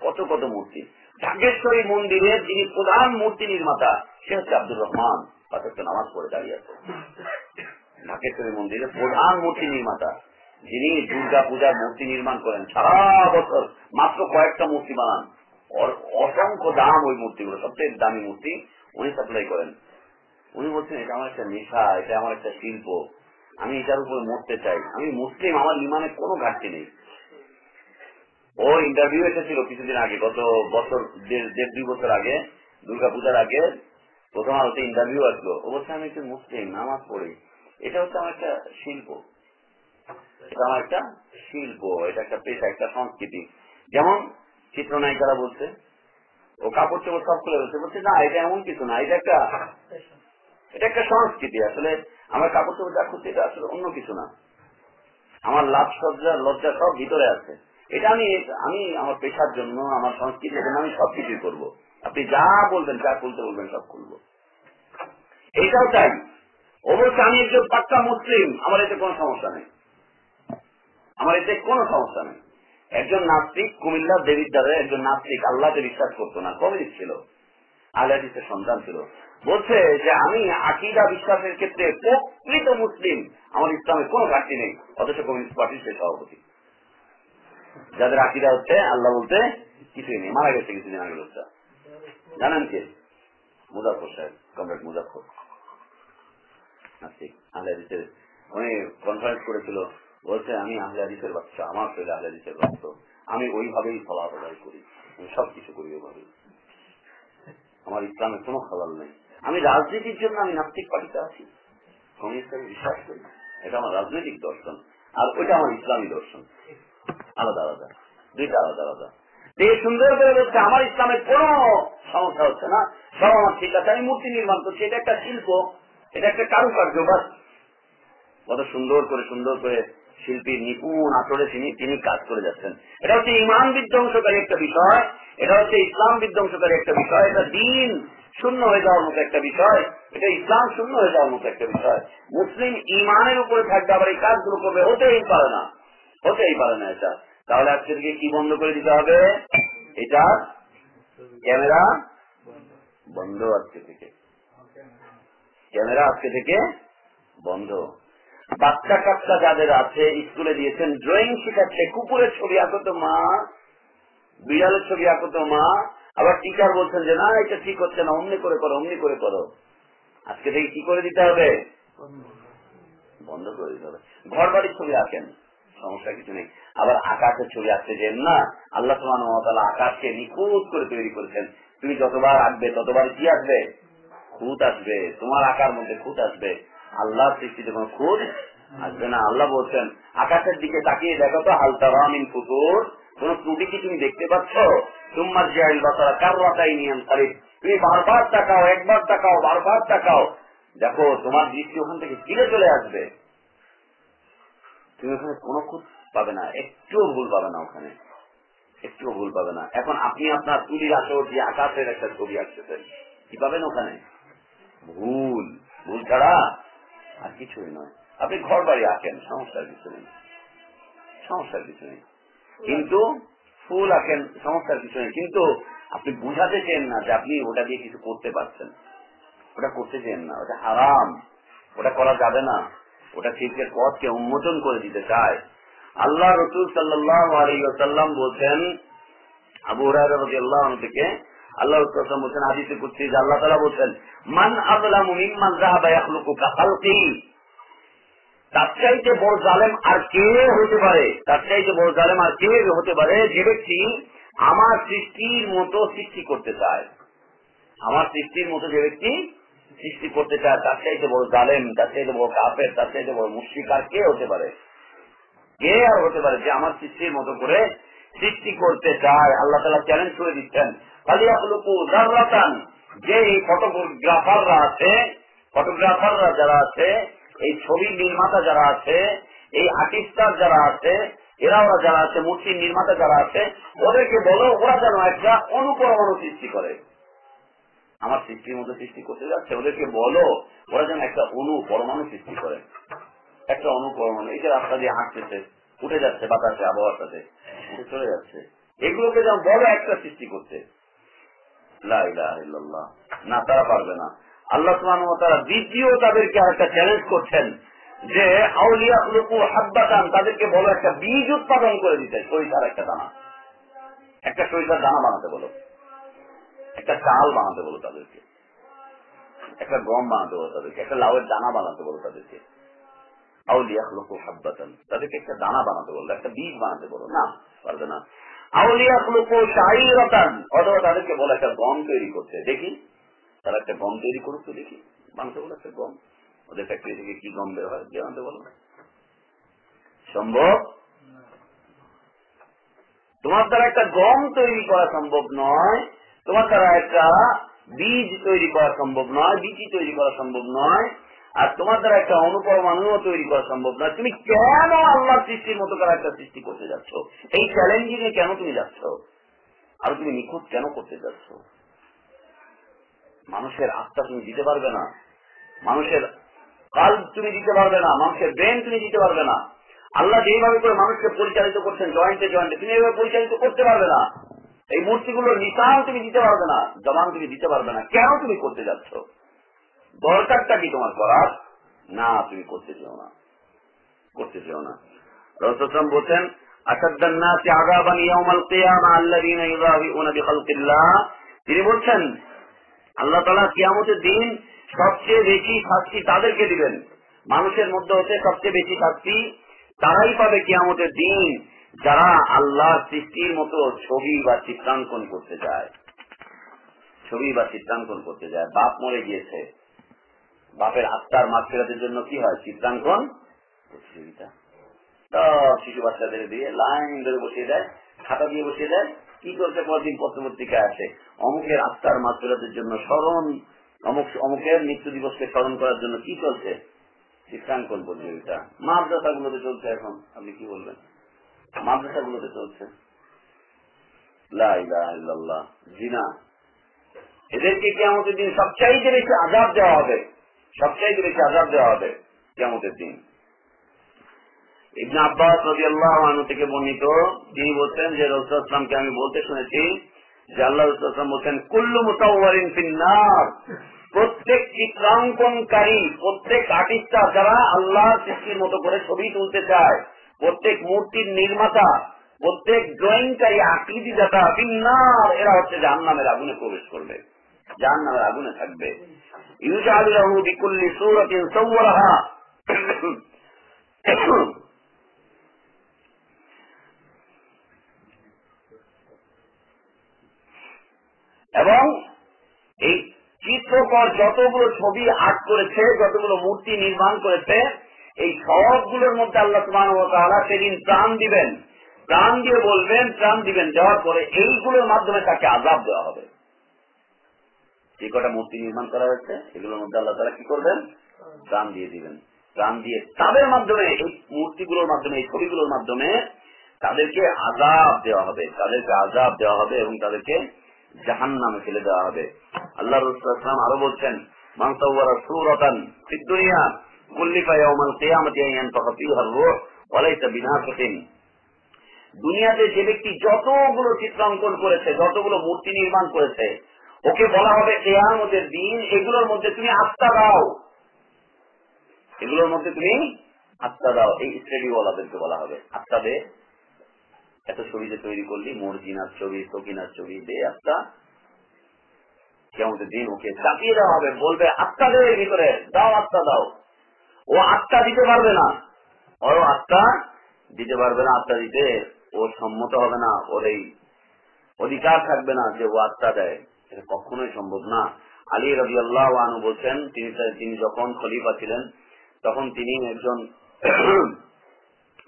কত কত মূর্তি ঢাকেশ্বরী মন্দিরের যিনি প্রধান মূর্তি নির্মাতা সে হচ্ছে আব্দুর রহমান পাঁচটা নামাজ পড়ে দাঁড়িয়ে আছে ঢাকেশ্বরী মন্দিরের প্রধান মূর্তি নির্মাতা যিনি দুর্গা পূজার মূর্তি নির্মাণ করেন, সারা বছর মাত্র কয়েকটা মূর্তি বানান। অসংখ্য দাম ওই মূর্তিগুলো, সবচেয়ে দামি মূর্তি উনি সাপ্লাই করেন। উনি বলছেন, এটা আমার একটা নেশা, এটা আমার একটা শিল্প। আমি এটার উপরে মরতে চাই। আমি মুসলিম, আমার ইমানে কোনো ঘাটতি নেই। ও ইন্টারভিউ এসেছিল কিছুদিন আগে, গত বছর, দেড় দুই বছর আগে দুর্গা পূজার আগে। প্রথম আলোতে ইন্টারভিউ আসলো। ও বলছে, আমি একজন মুসলিম, নামাজ পড়ি। এটা হচ্ছে আমার একটা শিল্প। এটা একটা শিল্প, এটা একটা পেশা, একটা সংস্কৃতি। যেমন চিত্রনায়িকারা বলছে, ও কাপড় চোপড় সব খুলে বলছে বলছে, না, এটা এমন কিছু না, এটা একটা এটা একটা সংস্কৃতি, আসলে আমার কাপড় চোপড় যা খুঁজছে এটা আসলে অন্য কিছু না। আমার লাভ সজ্জা লজ্জা সব ভিতরে আছে। এটা আমি আমি আমার পেশার জন্য, আমার সংস্কৃতির জন্য আমি সবকিছুই করব। আপনি যা বলবেন, যা খুলতে বলবেন, সব খুলবো। এইটাও চাই অবশ্যই আমি একজন পাক্কা মুসলিম, আমার এতে কোনো সমস্যা নেই। আমার এতে কোনো সমস্যা নেই। একজন নাস্তিক কুমিল্লার দেবীর দ্বারা একজন নাস্তিক আল্লাহকে বিশ্বাস করতো না। কবে ছিল আল্লাহিসের সন্তান ছিল। বলছে যে, আমি আকিদা বিশ্বাসের ক্ষেত্রে প্রকৃত মুসলিম। আমার ইসলামের কোনো ঘাটতি নেই। অথচ কমিউনিস্ট পার্টির সে সভাপতি। যাদের আকিদা হচ্ছে, আল্লাহ বলতে কিছুই নেই। মারা গেছে কিছুদিন আগে লোকটা। জানেন কে? মুজাফর সাহেব, কমরেড মুজাফর আহলে উনি কনফারেন্স করেছিল। বলছে, আমি আহলে হাদিসের বাচ্চা, আমার শরীরে আহলে হাদিসের রক্ত আমি ওইভাবেই ফলাফল করি। আমি সবকিছু করি ওইভাবেই আমার ইসলামের কোনো খালাল নেই। আমি রাজনীতির জন্য আমি নাস্তিক পার্টিতে আছি। কমিউনিস্ট আমি বিশ্বাস করি। এটা আমার রাজনৈতিক দর্শন। আর ওইটা আমার ইসলামী দর্শন। আলাদা আলাদা। দুইটা আলাদা আলাদা। এই সুন্দর করে বলছে, আমার ইসলামের কোন সমস্যা হচ্ছে না। সব আমার ঠিক আছে। আমি মূর্তি নির্মাণ করছি। এটা একটা শিল্প। এটা একটা কারুকার্য, বাস। কত সুন্দর করে সুন্দর করে শিল্পী নিপুণ আচরে তিনি তিনি কাজ করে যাচ্ছেন। এটা হচ্ছে ইমান বিধ্বংসকারী একটা বিষয়, এটা হচ্ছে ইসলাম বিধ্বংসকারী একটা বিষয়, এটা দিন শূন্য হয়ে যাওয়ার মতো একটা বিষয়, এটা ইসলাম শূন্য হয়ে যাওয়ার মতো একটা বিষয়। মুসলিম ইমানের উপরে থাকবে, আবার এই কাজগুলো করবে, হতেই পারে না, হতেই পারে না এটা। তাহলে আজকে থেকে কি বন্ধ করে দিতে হবে? এটা ক্যামেরা বন্ধ আজকে থেকে। ক্যামেরা আজকে থেকে বন্ধ। বাচ্চা কাচ্চা যাদের আছে, স্কুলে দিয়েছেন ড্রয়িং শেখাচ্ছে, কুকুরের ছবি আঁকো তো মা, বিড়ালের ছবি আঁকো তো মা, আবার টিচার বলছেন যে, না, এটা ঠিক হচ্ছে না, অমনি করে করো, অমনি করে করো। আজকে থেকে কি করে দিতে হবে? বন্ধ করে দিতে হবে। ঘর বাড়ির ছবি আঁকেন, সমস্যা কিছু নেই। আবার আকাশের ছবি আঁকতে যেন না, আল্লাহ সুমান আকাশকে নিখুঁত করে তৈরি করেছেন। তুমি যতবার আঁকবে, ততবার কি আসবে? খুঁত আসবে। তোমার আকার মধ্যে খুঁত আসবে। আল্লাহ সৃষ্টিতে কোনো খুঁত আসবে না। আল্লাহ বলছেন, আকাশের দিকে তাকিয়ে দেখো তো হালতা রামিন পুকুর কোন ত্রুটি কি তুমি দেখতে পাচ্ছ? তোমার জাহিল বাসারা কার রাতাই নিয়ম তারিফ তুমি বারবার তাকাও, একবার তাকাও, বারবার তাকাও। দেখো, তোমার দৃষ্টি ওখান থেকে ফিরে চলে আসবে। তুমি ওখানে কোনো খুঁত পাবে না, একটুও ভুল পাবে না ওখানে। একটুও ভুল পাবে না। এখন আপনি আপনার তুলির আসর দিয়ে আকাশের একটা ছবি আঁকতেছেন। কি পাবেন ওখানে? ভুল। ভুল ছাড়া আর কিছুই নয়। আপনি ঘর বাড়ি আঁকেন সমস্যার কিছু নেই। সমস্যার কিছু নেই। কিন্তু ফুল আঁকেন সমস্যার কিছু নেই। কিন্তু আপনি বুঝাতে চেন না যে আপনি ওটা দিয়ে কিছু করতে পারছেন। ওটা করতে চেন না। ওটা হারাম। ওটা করা যাবে না। ওটা শিল্পের পথকে উন্মোচন করে দিতে চায়। আল্লাহ রসুল সাল্লাম বলছেন আবু আল্লাহ থেকে আল্লাহ বলছেন, হাদিসে যে আল্লাহ তালা বলছেন, মান তার চাইতে বড় জালেম আর কে হতে পারে? তার চাইতে বড় জালেম আর কে হতে পারে? যে ব্যক্তি আমার সৃষ্টির মতো সৃষ্টি করতে চায়। আমার সৃষ্টির মতো যে ব্যক্তি সৃষ্টি করতে চায়, তার চাইতে বড় জালেম, তার চাইতে বড় কাপের তার চাইতে বড় মুশিক আর কে হতে পারে? কে আর হতে পারে? যে আমার সৃষ্টির মতো করে সৃষ্টি করতে চায়। আল্লাহ তালা চ্যালেঞ্জ করে দিচ্ছেন যে এই ফটোগ্রাফাররা আছে, ফটোগ্রাফাররা যারা আছে, এই ছবি নির্মাতা যারা আছে, এই আর্টিস্টার যারা আছে এরা ওরা যারা আছে নির্মাতা যারা আছে, ওদেরকে বলো, ওরা যেন একটা অনুপরমাণু সৃষ্টি করে। আমার সৃষ্টির মতো সৃষ্টি করতে যাচ্ছে, ওদেরকে বলো, ওরা যেন একটা অনু পরমাণু সৃষ্টি করে। একটা অনু এই যে রাস্তা দিয়ে হাঁটতেছে, উঠে যাচ্ছে বাতাসে, আবহাওয়ার সাথে চলে যাচ্ছে। এগুলোকে যেন বলো, একটা সৃষ্টি করতে। না, তারা পারবে না। আল্লাহ তারা দ্বিতীয় তাদেরকে একটা চ্যালেঞ্জ করছেন যে, আউলিয়া লুকু হাব্বাতান, তাদেরকে বলো একটা বীজ উৎপাদন করে দিতে, সরিষার একটা দানা। একটা সরিষার দানা বানাতে বলো। একটা চাল বানাতে বলো তাদেরকে। একটা গম বানাতে বলো তাদেরকে। একটা লাউয়ের দানা বানাতে বলো তাদেরকে। আউলিয়া লোক হাব্বাতান, তাদেরকে একটা দানা বানাতে বলল একটা বীজ বানাতে বলো। না, পারবে না। তাদেরকে বলো একটা গম তৈরি দেখি। তারা একটা গম তৈরি দেখি। বানাতে বলো একটা গম। ওদের ফ্যাক্টরি থেকে কি গম হয়? বলো সম্ভব? তোমার দ্বারা একটা গম তৈরি করা সম্ভব নয়। তোমার দ্বারা একটা বীজ তৈরি করা সম্ভব নয়। বিচি তৈরি করা সম্ভব নয়। আর তোমার দ্বারা একটা অনুপরমাণুও তৈরি করা সম্ভব নয়। তুমি কেন আল্লাহ সৃষ্টির মতো করে একটা সৃষ্টি করতে যাচ্ছ? এই চ্যালেঞ্জিং এ কেন তুমি যাচ্ছ? আর তুমি নিখুঁত কেন করতে যাচ্ছ? মানুষের আত্মা তুমি দিতে পারবে না। মানুষের কাল তুমি দিতে পারবে না। মানুষের ব্রেন তুমি দিতে পারবে না। আল্লাহ যেভাবে করে মানুষকে পরিচালিত করছেন জয়েন্টে জয়েন্টে তুমি এইভাবে পরিচালিত করতে পারবে না। এই মূর্তিগুলোর নিশান তুমি দিতে পারবে না। জবান তুমি দিতে পারবে না। কেন তুমি করতে যাচ্ছ? দরকারটা কি তোমার করার? না, তুমি করতে চাও না। করতে চাও না। রসম বলছেন তিনি বলছেন, আল্লাহ কিয়ামতের দিন সবচেয়ে বেশি শাস্তি তাদেরকে দিবেন। মানুষের মধ্যে হতে সবচেয়ে বেশি শাস্তি তারাই পাবে কিয়ামতের দিন, যারা আল্লাহ সৃষ্টির মতো ছবি বা চিত্রাঙ্কন করতে যায় ছবি বা চিত্রাঙ্কন করতে যায় বাপ মরে গিয়েছে। বাপের আত্মার মাছ ফেরাতের জন্য কি হয়? চিত্রাঙ্কন প্রতিযোগিতা। সব শিশু বাচ্চাদের দিয়ে লাইন ধরে বসিয়ে দেয়, খাতা দিয়ে বসিয়ে দেয়, কি করছে পরদিন? পত্রপত্রিকায় আছে। অমুকের আত্মার মাছ ফেরাতের জন্য স্মরণ, অমুক, অমুকের মৃত্যু দিবসকে স্মরণ করার জন্য কি চলছে? চিত্রাঙ্কন প্রতিযোগিতা। মাদ্রাসা গুলোতে চলছে এখন, আপনি কি বলবেন? মাদ্রাসা গুলোতে চলছে জিনা। এদেরকে কেমতের দিন সবচাইতে বেশি আজাব দেওয়া হবে। সবচাইতে বেশি আজাব দেওয়া হবে কেমতের দিন। ইবনে আব্বাস আল্লাহ থেকে বর্ণিত তিনি বলছেন যে রসুলামকে আমি বলতে শুনেছি যে আল্লাহ রসুলাম বলছেন, কুল্লু প্রত্যেক চিত্রাঙ্কনকারী, প্রত্যেক আর্টিস্টার যারা আল্লাহ সৃষ্টির মতো করে ছবি তুলতে চায়, প্রত্যেক মূর্তির নির্মাতা, প্রত্যেক ড্রয়িংকারী আকৃতি দাতা ফিন্নার, এরা হচ্ছে জাহান নামের আগুনে প্রবেশ করবে। জাহান নামের আগুনে থাকবে। এবং এই চিত্রকর যতগুলো ছবি আর্ট করেছে, যতগুলো মূর্তি নির্মাণ করেছে, এই সবগুলোর মধ্যে আল্লাহ সুমান সেদিন প্রাণ দিবেন। প্রাণ দিয়ে বলবেন, প্রাণ দিবেন, দেওয়ার পরে এইগুলোর মাধ্যমে তাকে আজাব দেওয়া হবে। যে কটা মূর্তি নির্মাণ করা হয়েছে এগুলোর মধ্যে আল্লাহ তারা কি করবেন? প্রাণ দিয়ে দিবেন। প্রাণ দিয়ে তাদের মাধ্যমে, এই মূর্তিগুলোর মাধ্যমে, এই ছবিগুলোর মাধ্যমে তাদেরকে আজাব দেওয়া হবে। তাদেরকে আজাব দেওয়া হবে এবং তাদেরকে জাহান নামে ফেলে দেওয়া হবে। আল্লাহ রসুলাম আরও বলছেন দুনিয়াতে যে ব্যক্তি যতগুলো চিত্রাঙ্কন করেছে, যতগুলো মূর্তি নির্মাণ করেছে ওকে বলা হবে কেয়ামতের দিন, এগুলোর মধ্যে তুমি আত্মা দাও। এগুলোর মধ্যে তুমি আত্মা দাও। এই স্টেডিওয়ালাদেরকে বলা হবে। আত্মা দে। এত ছবি যে তৈরি করলি মর্জিনার ছবি সকিনার ছবি দে আত্মা। কেমন দিন ওকে চাপিয়ে দেওয়া হবে। বলবে, আত্মা দে ভিতরে। দাও, আত্মা দাও। ও আত্মা দিতে পারবে না। ওর আত্মা দিতে পারবে না, আত্মা দিতে। ও সম্মত হবে না। ওর এই অধিকার থাকবে না যে ও আত্মা দেয়। এটা কখনোই সম্ভব না। আলী রবি আল্লাহ আনু বলছেন, তিনি তিনি যখন খলিফা ছিলেন, তখন তিনি একজন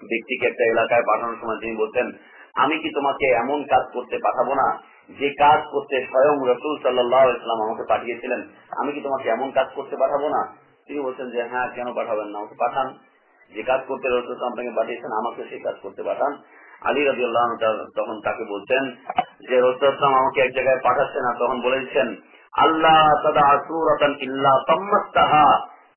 ব্যক্তিকে একটা এলাকায় পাঠানোর সময় তিনি বলতেন, আমি কি তোমাকে এমন কাজ করতে পাঠাবো না? যে কাজ করতে স্বয়ং রসুল সাল্লাহ ইসলাম আমাকে পাঠিয়েছিলেন, আমি কি তোমাকে এমন কাজ করতে পাঠাবো না? তিনি বলছেন যে হ্যাঁ কেন পাঠাবেন না? আমাকে পাঠান। যে কাজ করতে রসুল আপনাকে পাঠিয়েছেন, আমাকে সেই কাজ করতে পাঠান। আলী রাজি তখন তাকে বলছেন যে রসুলাম আমাকে এক জায়গায় পাঠাচ্ছেন আর তখন বলেছেন, আল্লাহ তাদা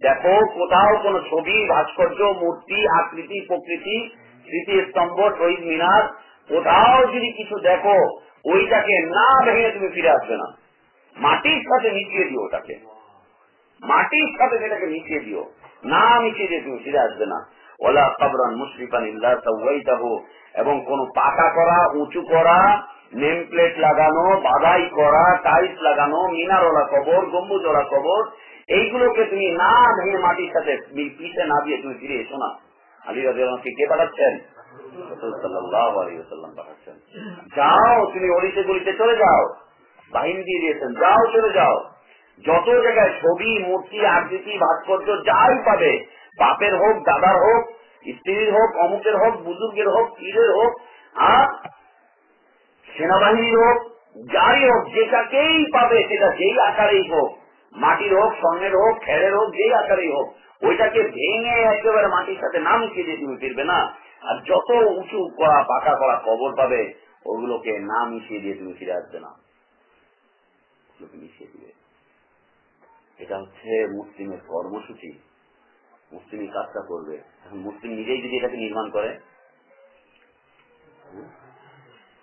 দেখো, কোথাও কোন ছবি, ভাস্কর্য, মূর্তি, আকৃতি, প্রকৃতি স্মৃতিস্তম্ভ শহীদ মিনার, কোথাও যদি কিছু দেখো, ওইটাকে না ভেঙে তুমি ফিরে আসবে না। মাটির সাথে মিশিয়ে দিও ওটাকে। মাটির সাথে সেটাকে মিশিয়ে দিও। না মিশিয়ে দিয়ে তুমি ফিরে আসবে না। ওলা কাবরান মুশরিফান ইল্লা সাওয়াইতাহু। এবং কোন পাকা করা, উঁচু করা, নেম প্লেট লাগানো, বাধাই করা, টাইলস লাগানো, মিনারওয়ালা কবর, গম্বুজওয়ালা কবর, এইগুলোকে তুমি না ভেঙে মাটির সাথে পিষে না দিয়ে তুমি ফিরে এসো না। আলী রাজিয়ালকে কে পাঠাচ্ছেন? যাও, তুমি অলিতে গলিতে চলে যাও। বাহিনী দিয়ে দিয়েছেন, যাও, চলে যাও। যত জায়গায় ছবি, মূর্তি, আকৃতি, ভাস্কর্য, যাই পাবে, বাপের হোক, দাদার হোক স্ত্রীর হোক, অমুকের হোক, বুজুর্গের হোক, পীরের হোক আর সেনাবাহিনীর হোক, যারই হোক যেটাকেই পাবে সেটা যেই আকারেই হোক, মাটির হোক, স্বর্ণের হোক, খেরের হোক, যেই আকারেই হোক, ওইটাকে ভেঙে একেবারে মাটির সাথে নাম মিশিয়ে তুমি ফিরবে না। আর যত উঁচু করা, পাকা করা কবর পাবে, ওগুলোকে না মিশিয়ে দিয়ে তুমি ফিরে আসবে না। এটা হচ্ছে মুসলিমের কর্মসূচি। মুসলিম এই কাজটা করবে। এখন মুসলিম নিজেই যদি এটাকে নির্মাণ করে?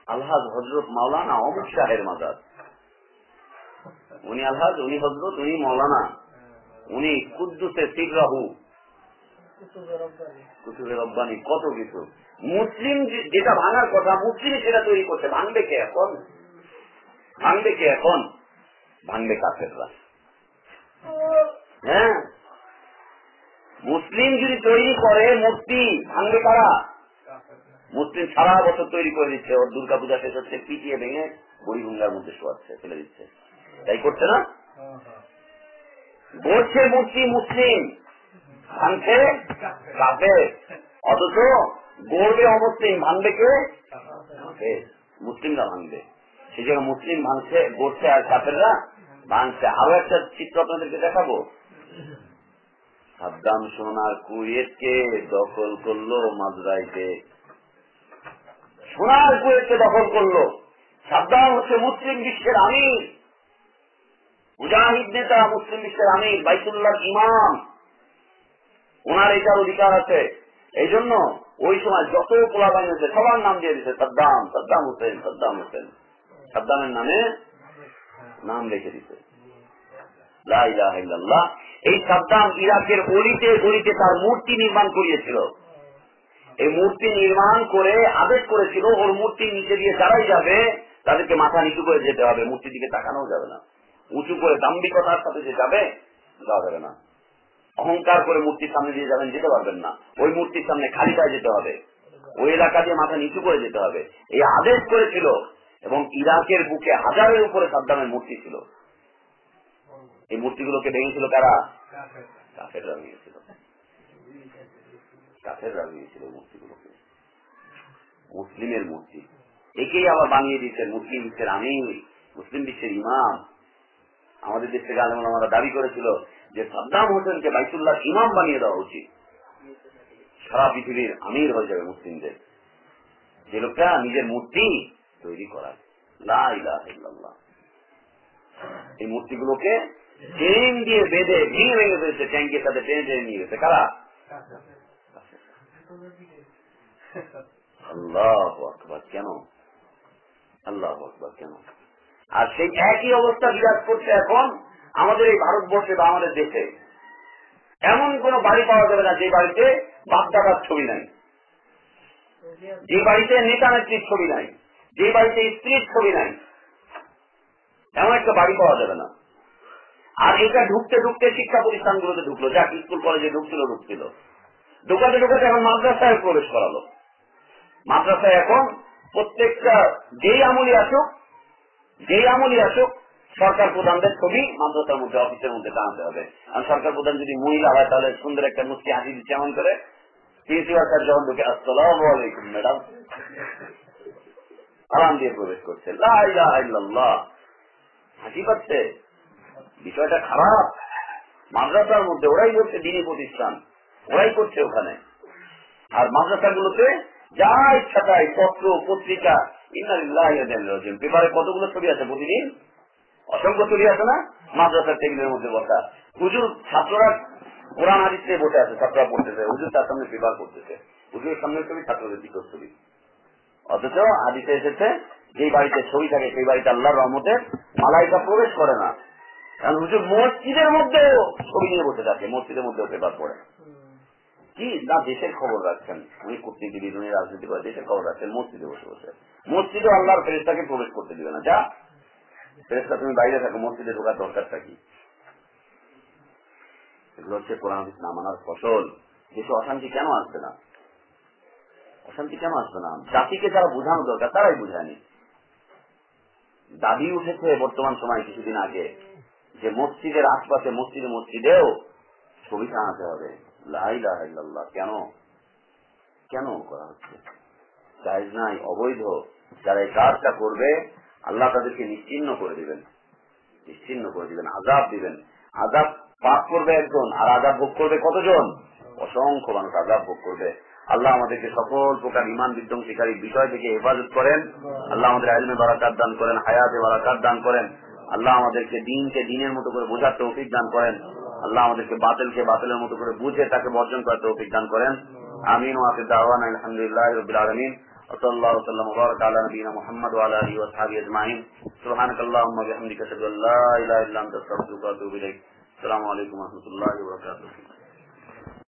আলহাজ হজরত মাওলানা অমুক শাহের মাজার। উনি আলহাজ উনি হজরত উনি মৌলানা উনি কুদ্দুসে সিগরাহু কুতুবের রব্বানি। কত কিছু। মুসলিম যেটা ভাঙার কথা মুসলিম সেটা তৈরি করছে। ভাঙবে কে এখন? ভাঙবে কে এখন? ভাঙবে কাফেররা। হ্যাঁ? মুসলিম যদি তৈরি করে, মূর্তি ভাঙবে কারা? মুসলিম সারা বছর তৈরি করে দিচ্ছে। ওর দুর্গা পূজা শেষ হচ্ছে, পিটিয়ে ভেঙে বড়িভুঙ্গার মধ্যে শোয়াচ্ছে, ফেলে দিচ্ছে। তাই করছে না? গড়ছে মূর্তি মুসলিম, ভাঙছে কাফে অথচ গড়বে অমুসলিম, ভাঙবে কে? মুসলিমরা ভাঙবে। সেই জন্য মুসলিম ভাঙছে, গড়ছে আর কাফেররা ভাঙছে। আরও একটা চিত্র আপনাদেরকে দেখাবো। সাদ্দাম সোনার কুয়েতকে দখল করল মাদ্রাইতে। সোনার কুয়েতকে দখল করল। সাদ্দাম হচ্ছে মুসলিম বিশ্বের আমির। মুজাহিদ নেতা মুসলিম বিশ্বের আমির, বাইতুল্লাহ ইমাম। ওনার এটার অধিকার আছে। এই জন্য ওই সময় যত পোলাবাহিনী হচ্ছে সবার নাম দিয়ে দিচ্ছে সাদ্দাম সাদ্দাম হোসেন সাদ্দাম হোসেন। সাদ্দামের নামে নাম রেখে দিতে লা ইলাহা ইল্লাল্লাহ। এই সাদ্দাম ইরাকের গলিতে গলিতে তার মূর্তি নির্মাণ করিয়েছিল। এই মূর্তি নির্মাণ করে আদেশ করেছিল, ওর মূর্তি নিচে দিয়ে যারাই যাবে, তাদেরকে মাথা নিচু করে যেতে হবে, মূর্তির দিকে তাকানো যাবে না। উঁচু করে দাম্ভিকতার সাথে যে যাবে, যাওয়া যাবে না। অহংকার করে মূর্তির সামনে দিয়ে যাবেন, যেতে পারবেন না। ওই মূর্তির সামনে খালি পায়ে যেতে হবে। ওই এলাকা দিয়ে মাথা নিচু করে যেতে হবে। এই আদেশ করেছিল, এবং ইরাকের বুকে হাজারের উপরে সাদ্দামের মূর্তি ছিল। এই মূর্তিগুলোকে ভেঙেছিল কারা? কাফেররা। ভেঙেছিল। কাফেররা ভেঙেছিল এই মূর্তিগুলোকে। মুসলিমের মূর্তি। একেই আবার বানিয়ে দিচ্ছেন মুসলিম বিশ্বের আমির মুসলিম বিশ্বের ইমাম। আমাদের দেশ থেকে আলম আমরা দাবি করেছিল যে সাদ্দাম হোসেনকে বাইতুল্লাহ ইমাম বানিয়ে দেওয়া উচিত। সারা পৃথিবীর আমির হয়ে যাবে মুসলিমদের। যে লোকটা নিজের মূর্তি তৈরি ইল্লাল্লাহ। এই মূর্তিগুলোকে ট্রেন দিয়ে বেঁধে ভেঙে ফেলছে ট্যাঙ্কের সাথে টেনে টেনে নিয়ে গেছে কারা আল্লাহ আকবর কেন আল্লাহ আকবর কেন আর সেই একই অবস্থা বিরাজ করছে এখন আমাদের এই ভারতবর্ষে বা আমাদের দেশে এমন কোন বাড়ি পাওয়া যাবে না যে বাড়িতে বাপদাদার ছবি নাই যে বাড়িতে নেতা নেত্রীর ছবি নাই যে বাড়িতে স্ত্রীর ছবি নাই এমন একটা বাড়ি পাওয়া যাবে না আর এটা ঢুকতে ঢুকতে শিক্ষা প্রতিষ্ঠানগুলোতে ঢুকলো, যাক, স্কুল কলেজে ঢুকছিল ঢুকছিল ঢুকাতে ঢুকাতে এখন মাদ্রাসায় প্রবেশ করালো। মাদ্রাসায় এখন প্রত্যেকটা যেই আমলি আসুক, যেই আমলি আসুক, সরকার প্রধানদের ছবি মাদ্রাসার মধ্যে, অফিসের মধ্যে টানাতে হবে। আর সরকার প্রধান যদি মহিলা হয়, তাহলে সুন্দর একটা মুস্তি হাসি দিচ্ছে এমন করে। প্রিন্সিপাল স্যার যখন ঢুকে, আসসালাম আলাইকুম, ম্যাডাম। আরাম দিয়ে প্রবেশ করছে। হাসি পাচ্ছে। বিষয়টা খারাপ। মাদ্রাসার মধ্যে ওরাই করছে দিনী প্রতিষ্ঠান। ওরাই করছে ওখানে। আর মাদ্রাসাগুলোতে যা ইচ্ছা তাই, পত্র, পত্রিকা পেপারে কতগুলো ছবি আছে প্রতিদিন? অসংখ্য ছবি আছে না? মাদ্রাসার টেবিলের মধ্যে বসা। হুজুর, ছাত্ররা কোরআন হাদিসে বসে আছে, ছাত্ররা পড়তেছে। হুজুর তার সামনে পেপার করতেছে। হুজুরের সামনে ছবি, ছাত্রদের দিকের ছবি। অথচ হাদিসে এসেছে, যেই বাড়িতে ছবি থাকে, সেই বাড়িতে আল্লাহর রহমতে মালাইকা প্রবেশ করে না। কারণ হুজুর মসজিদের মধ্যেও ছবি নিয়ে বসে থাকে, মসজিদের মধ্যেও পেপার পড়ে। কি? না, দেশের খবর রাখছেন। উনি কূটনীতিবিদ উনি রাজনীতি করে, দেশের খবর রাখছেন, মসজিদে বসে বসে। মসজিদে আল্লাহর ফেরেস্তাকে প্রবেশ করতে দিবে না। যা? ফেরেস্তা তুমি বাইরে থাকো, মসজিদে ঢোকার দরকারটা কি? এগুলো হচ্ছে কোরআন না মানার ফসল। দেশে অশান্তি কেন আসবে না? অশান্তি কেন আসবে না? জাতিকে যারা বোঝানো দরকার, তারাই বোঝায়নি দাবি উঠেছে বর্তমান সময়, কিছুদিন আগে। যে মসজিদের আশপাশে মসজিদে মসজিদেও ছবি টানাতে হবে। লাইলাহ কেন? কেন করা হচ্ছে? জায়জ নাই, অবৈধ। যারা এই কাজটা করবে, আল্লাহ তাদেরকে নিশ্চিন্ন করে দিবেন। নিশ্চিন্ন করে দিবেন আজাব দিবেন। আজাব পাপ করবে একজন, আর আজাব ভোগ করবে কতজন? অসংখ্য মানুষ আজাব ভোগ করবে। আল্লাহ আমাদেরকে সকল প্রকার ইমান বিধ্বংসীকারী বিষয় থেকে হেফাজত করেন। আল্লাহ আমাদের আলমে বারাকাত দান করেন, হায়াতে বারাকাত দান করেন। আল্লাহ আমাদেরকে দিনকে দিনের মতো করে বোঝার তৌফিক দান করেন আল্লাহ আমাদেরকে বাতিলকে বাতিলের মতো করে বুঝে তাকে বর্জন করার তৌফিক দান করেন আমিন ওয়াফিদ দাওয়ান আলহামদুলিল্লাহ রবিল আলমিন وصلى الله وسلم وبارك على نبينا محمد وعلى اله واصحابه اجمعين سبحانك اللهم وبحمدك اشهد ان لا اله الا انت استغفرك واتوب اليك السلام عليكم ورحمه الله وبركاته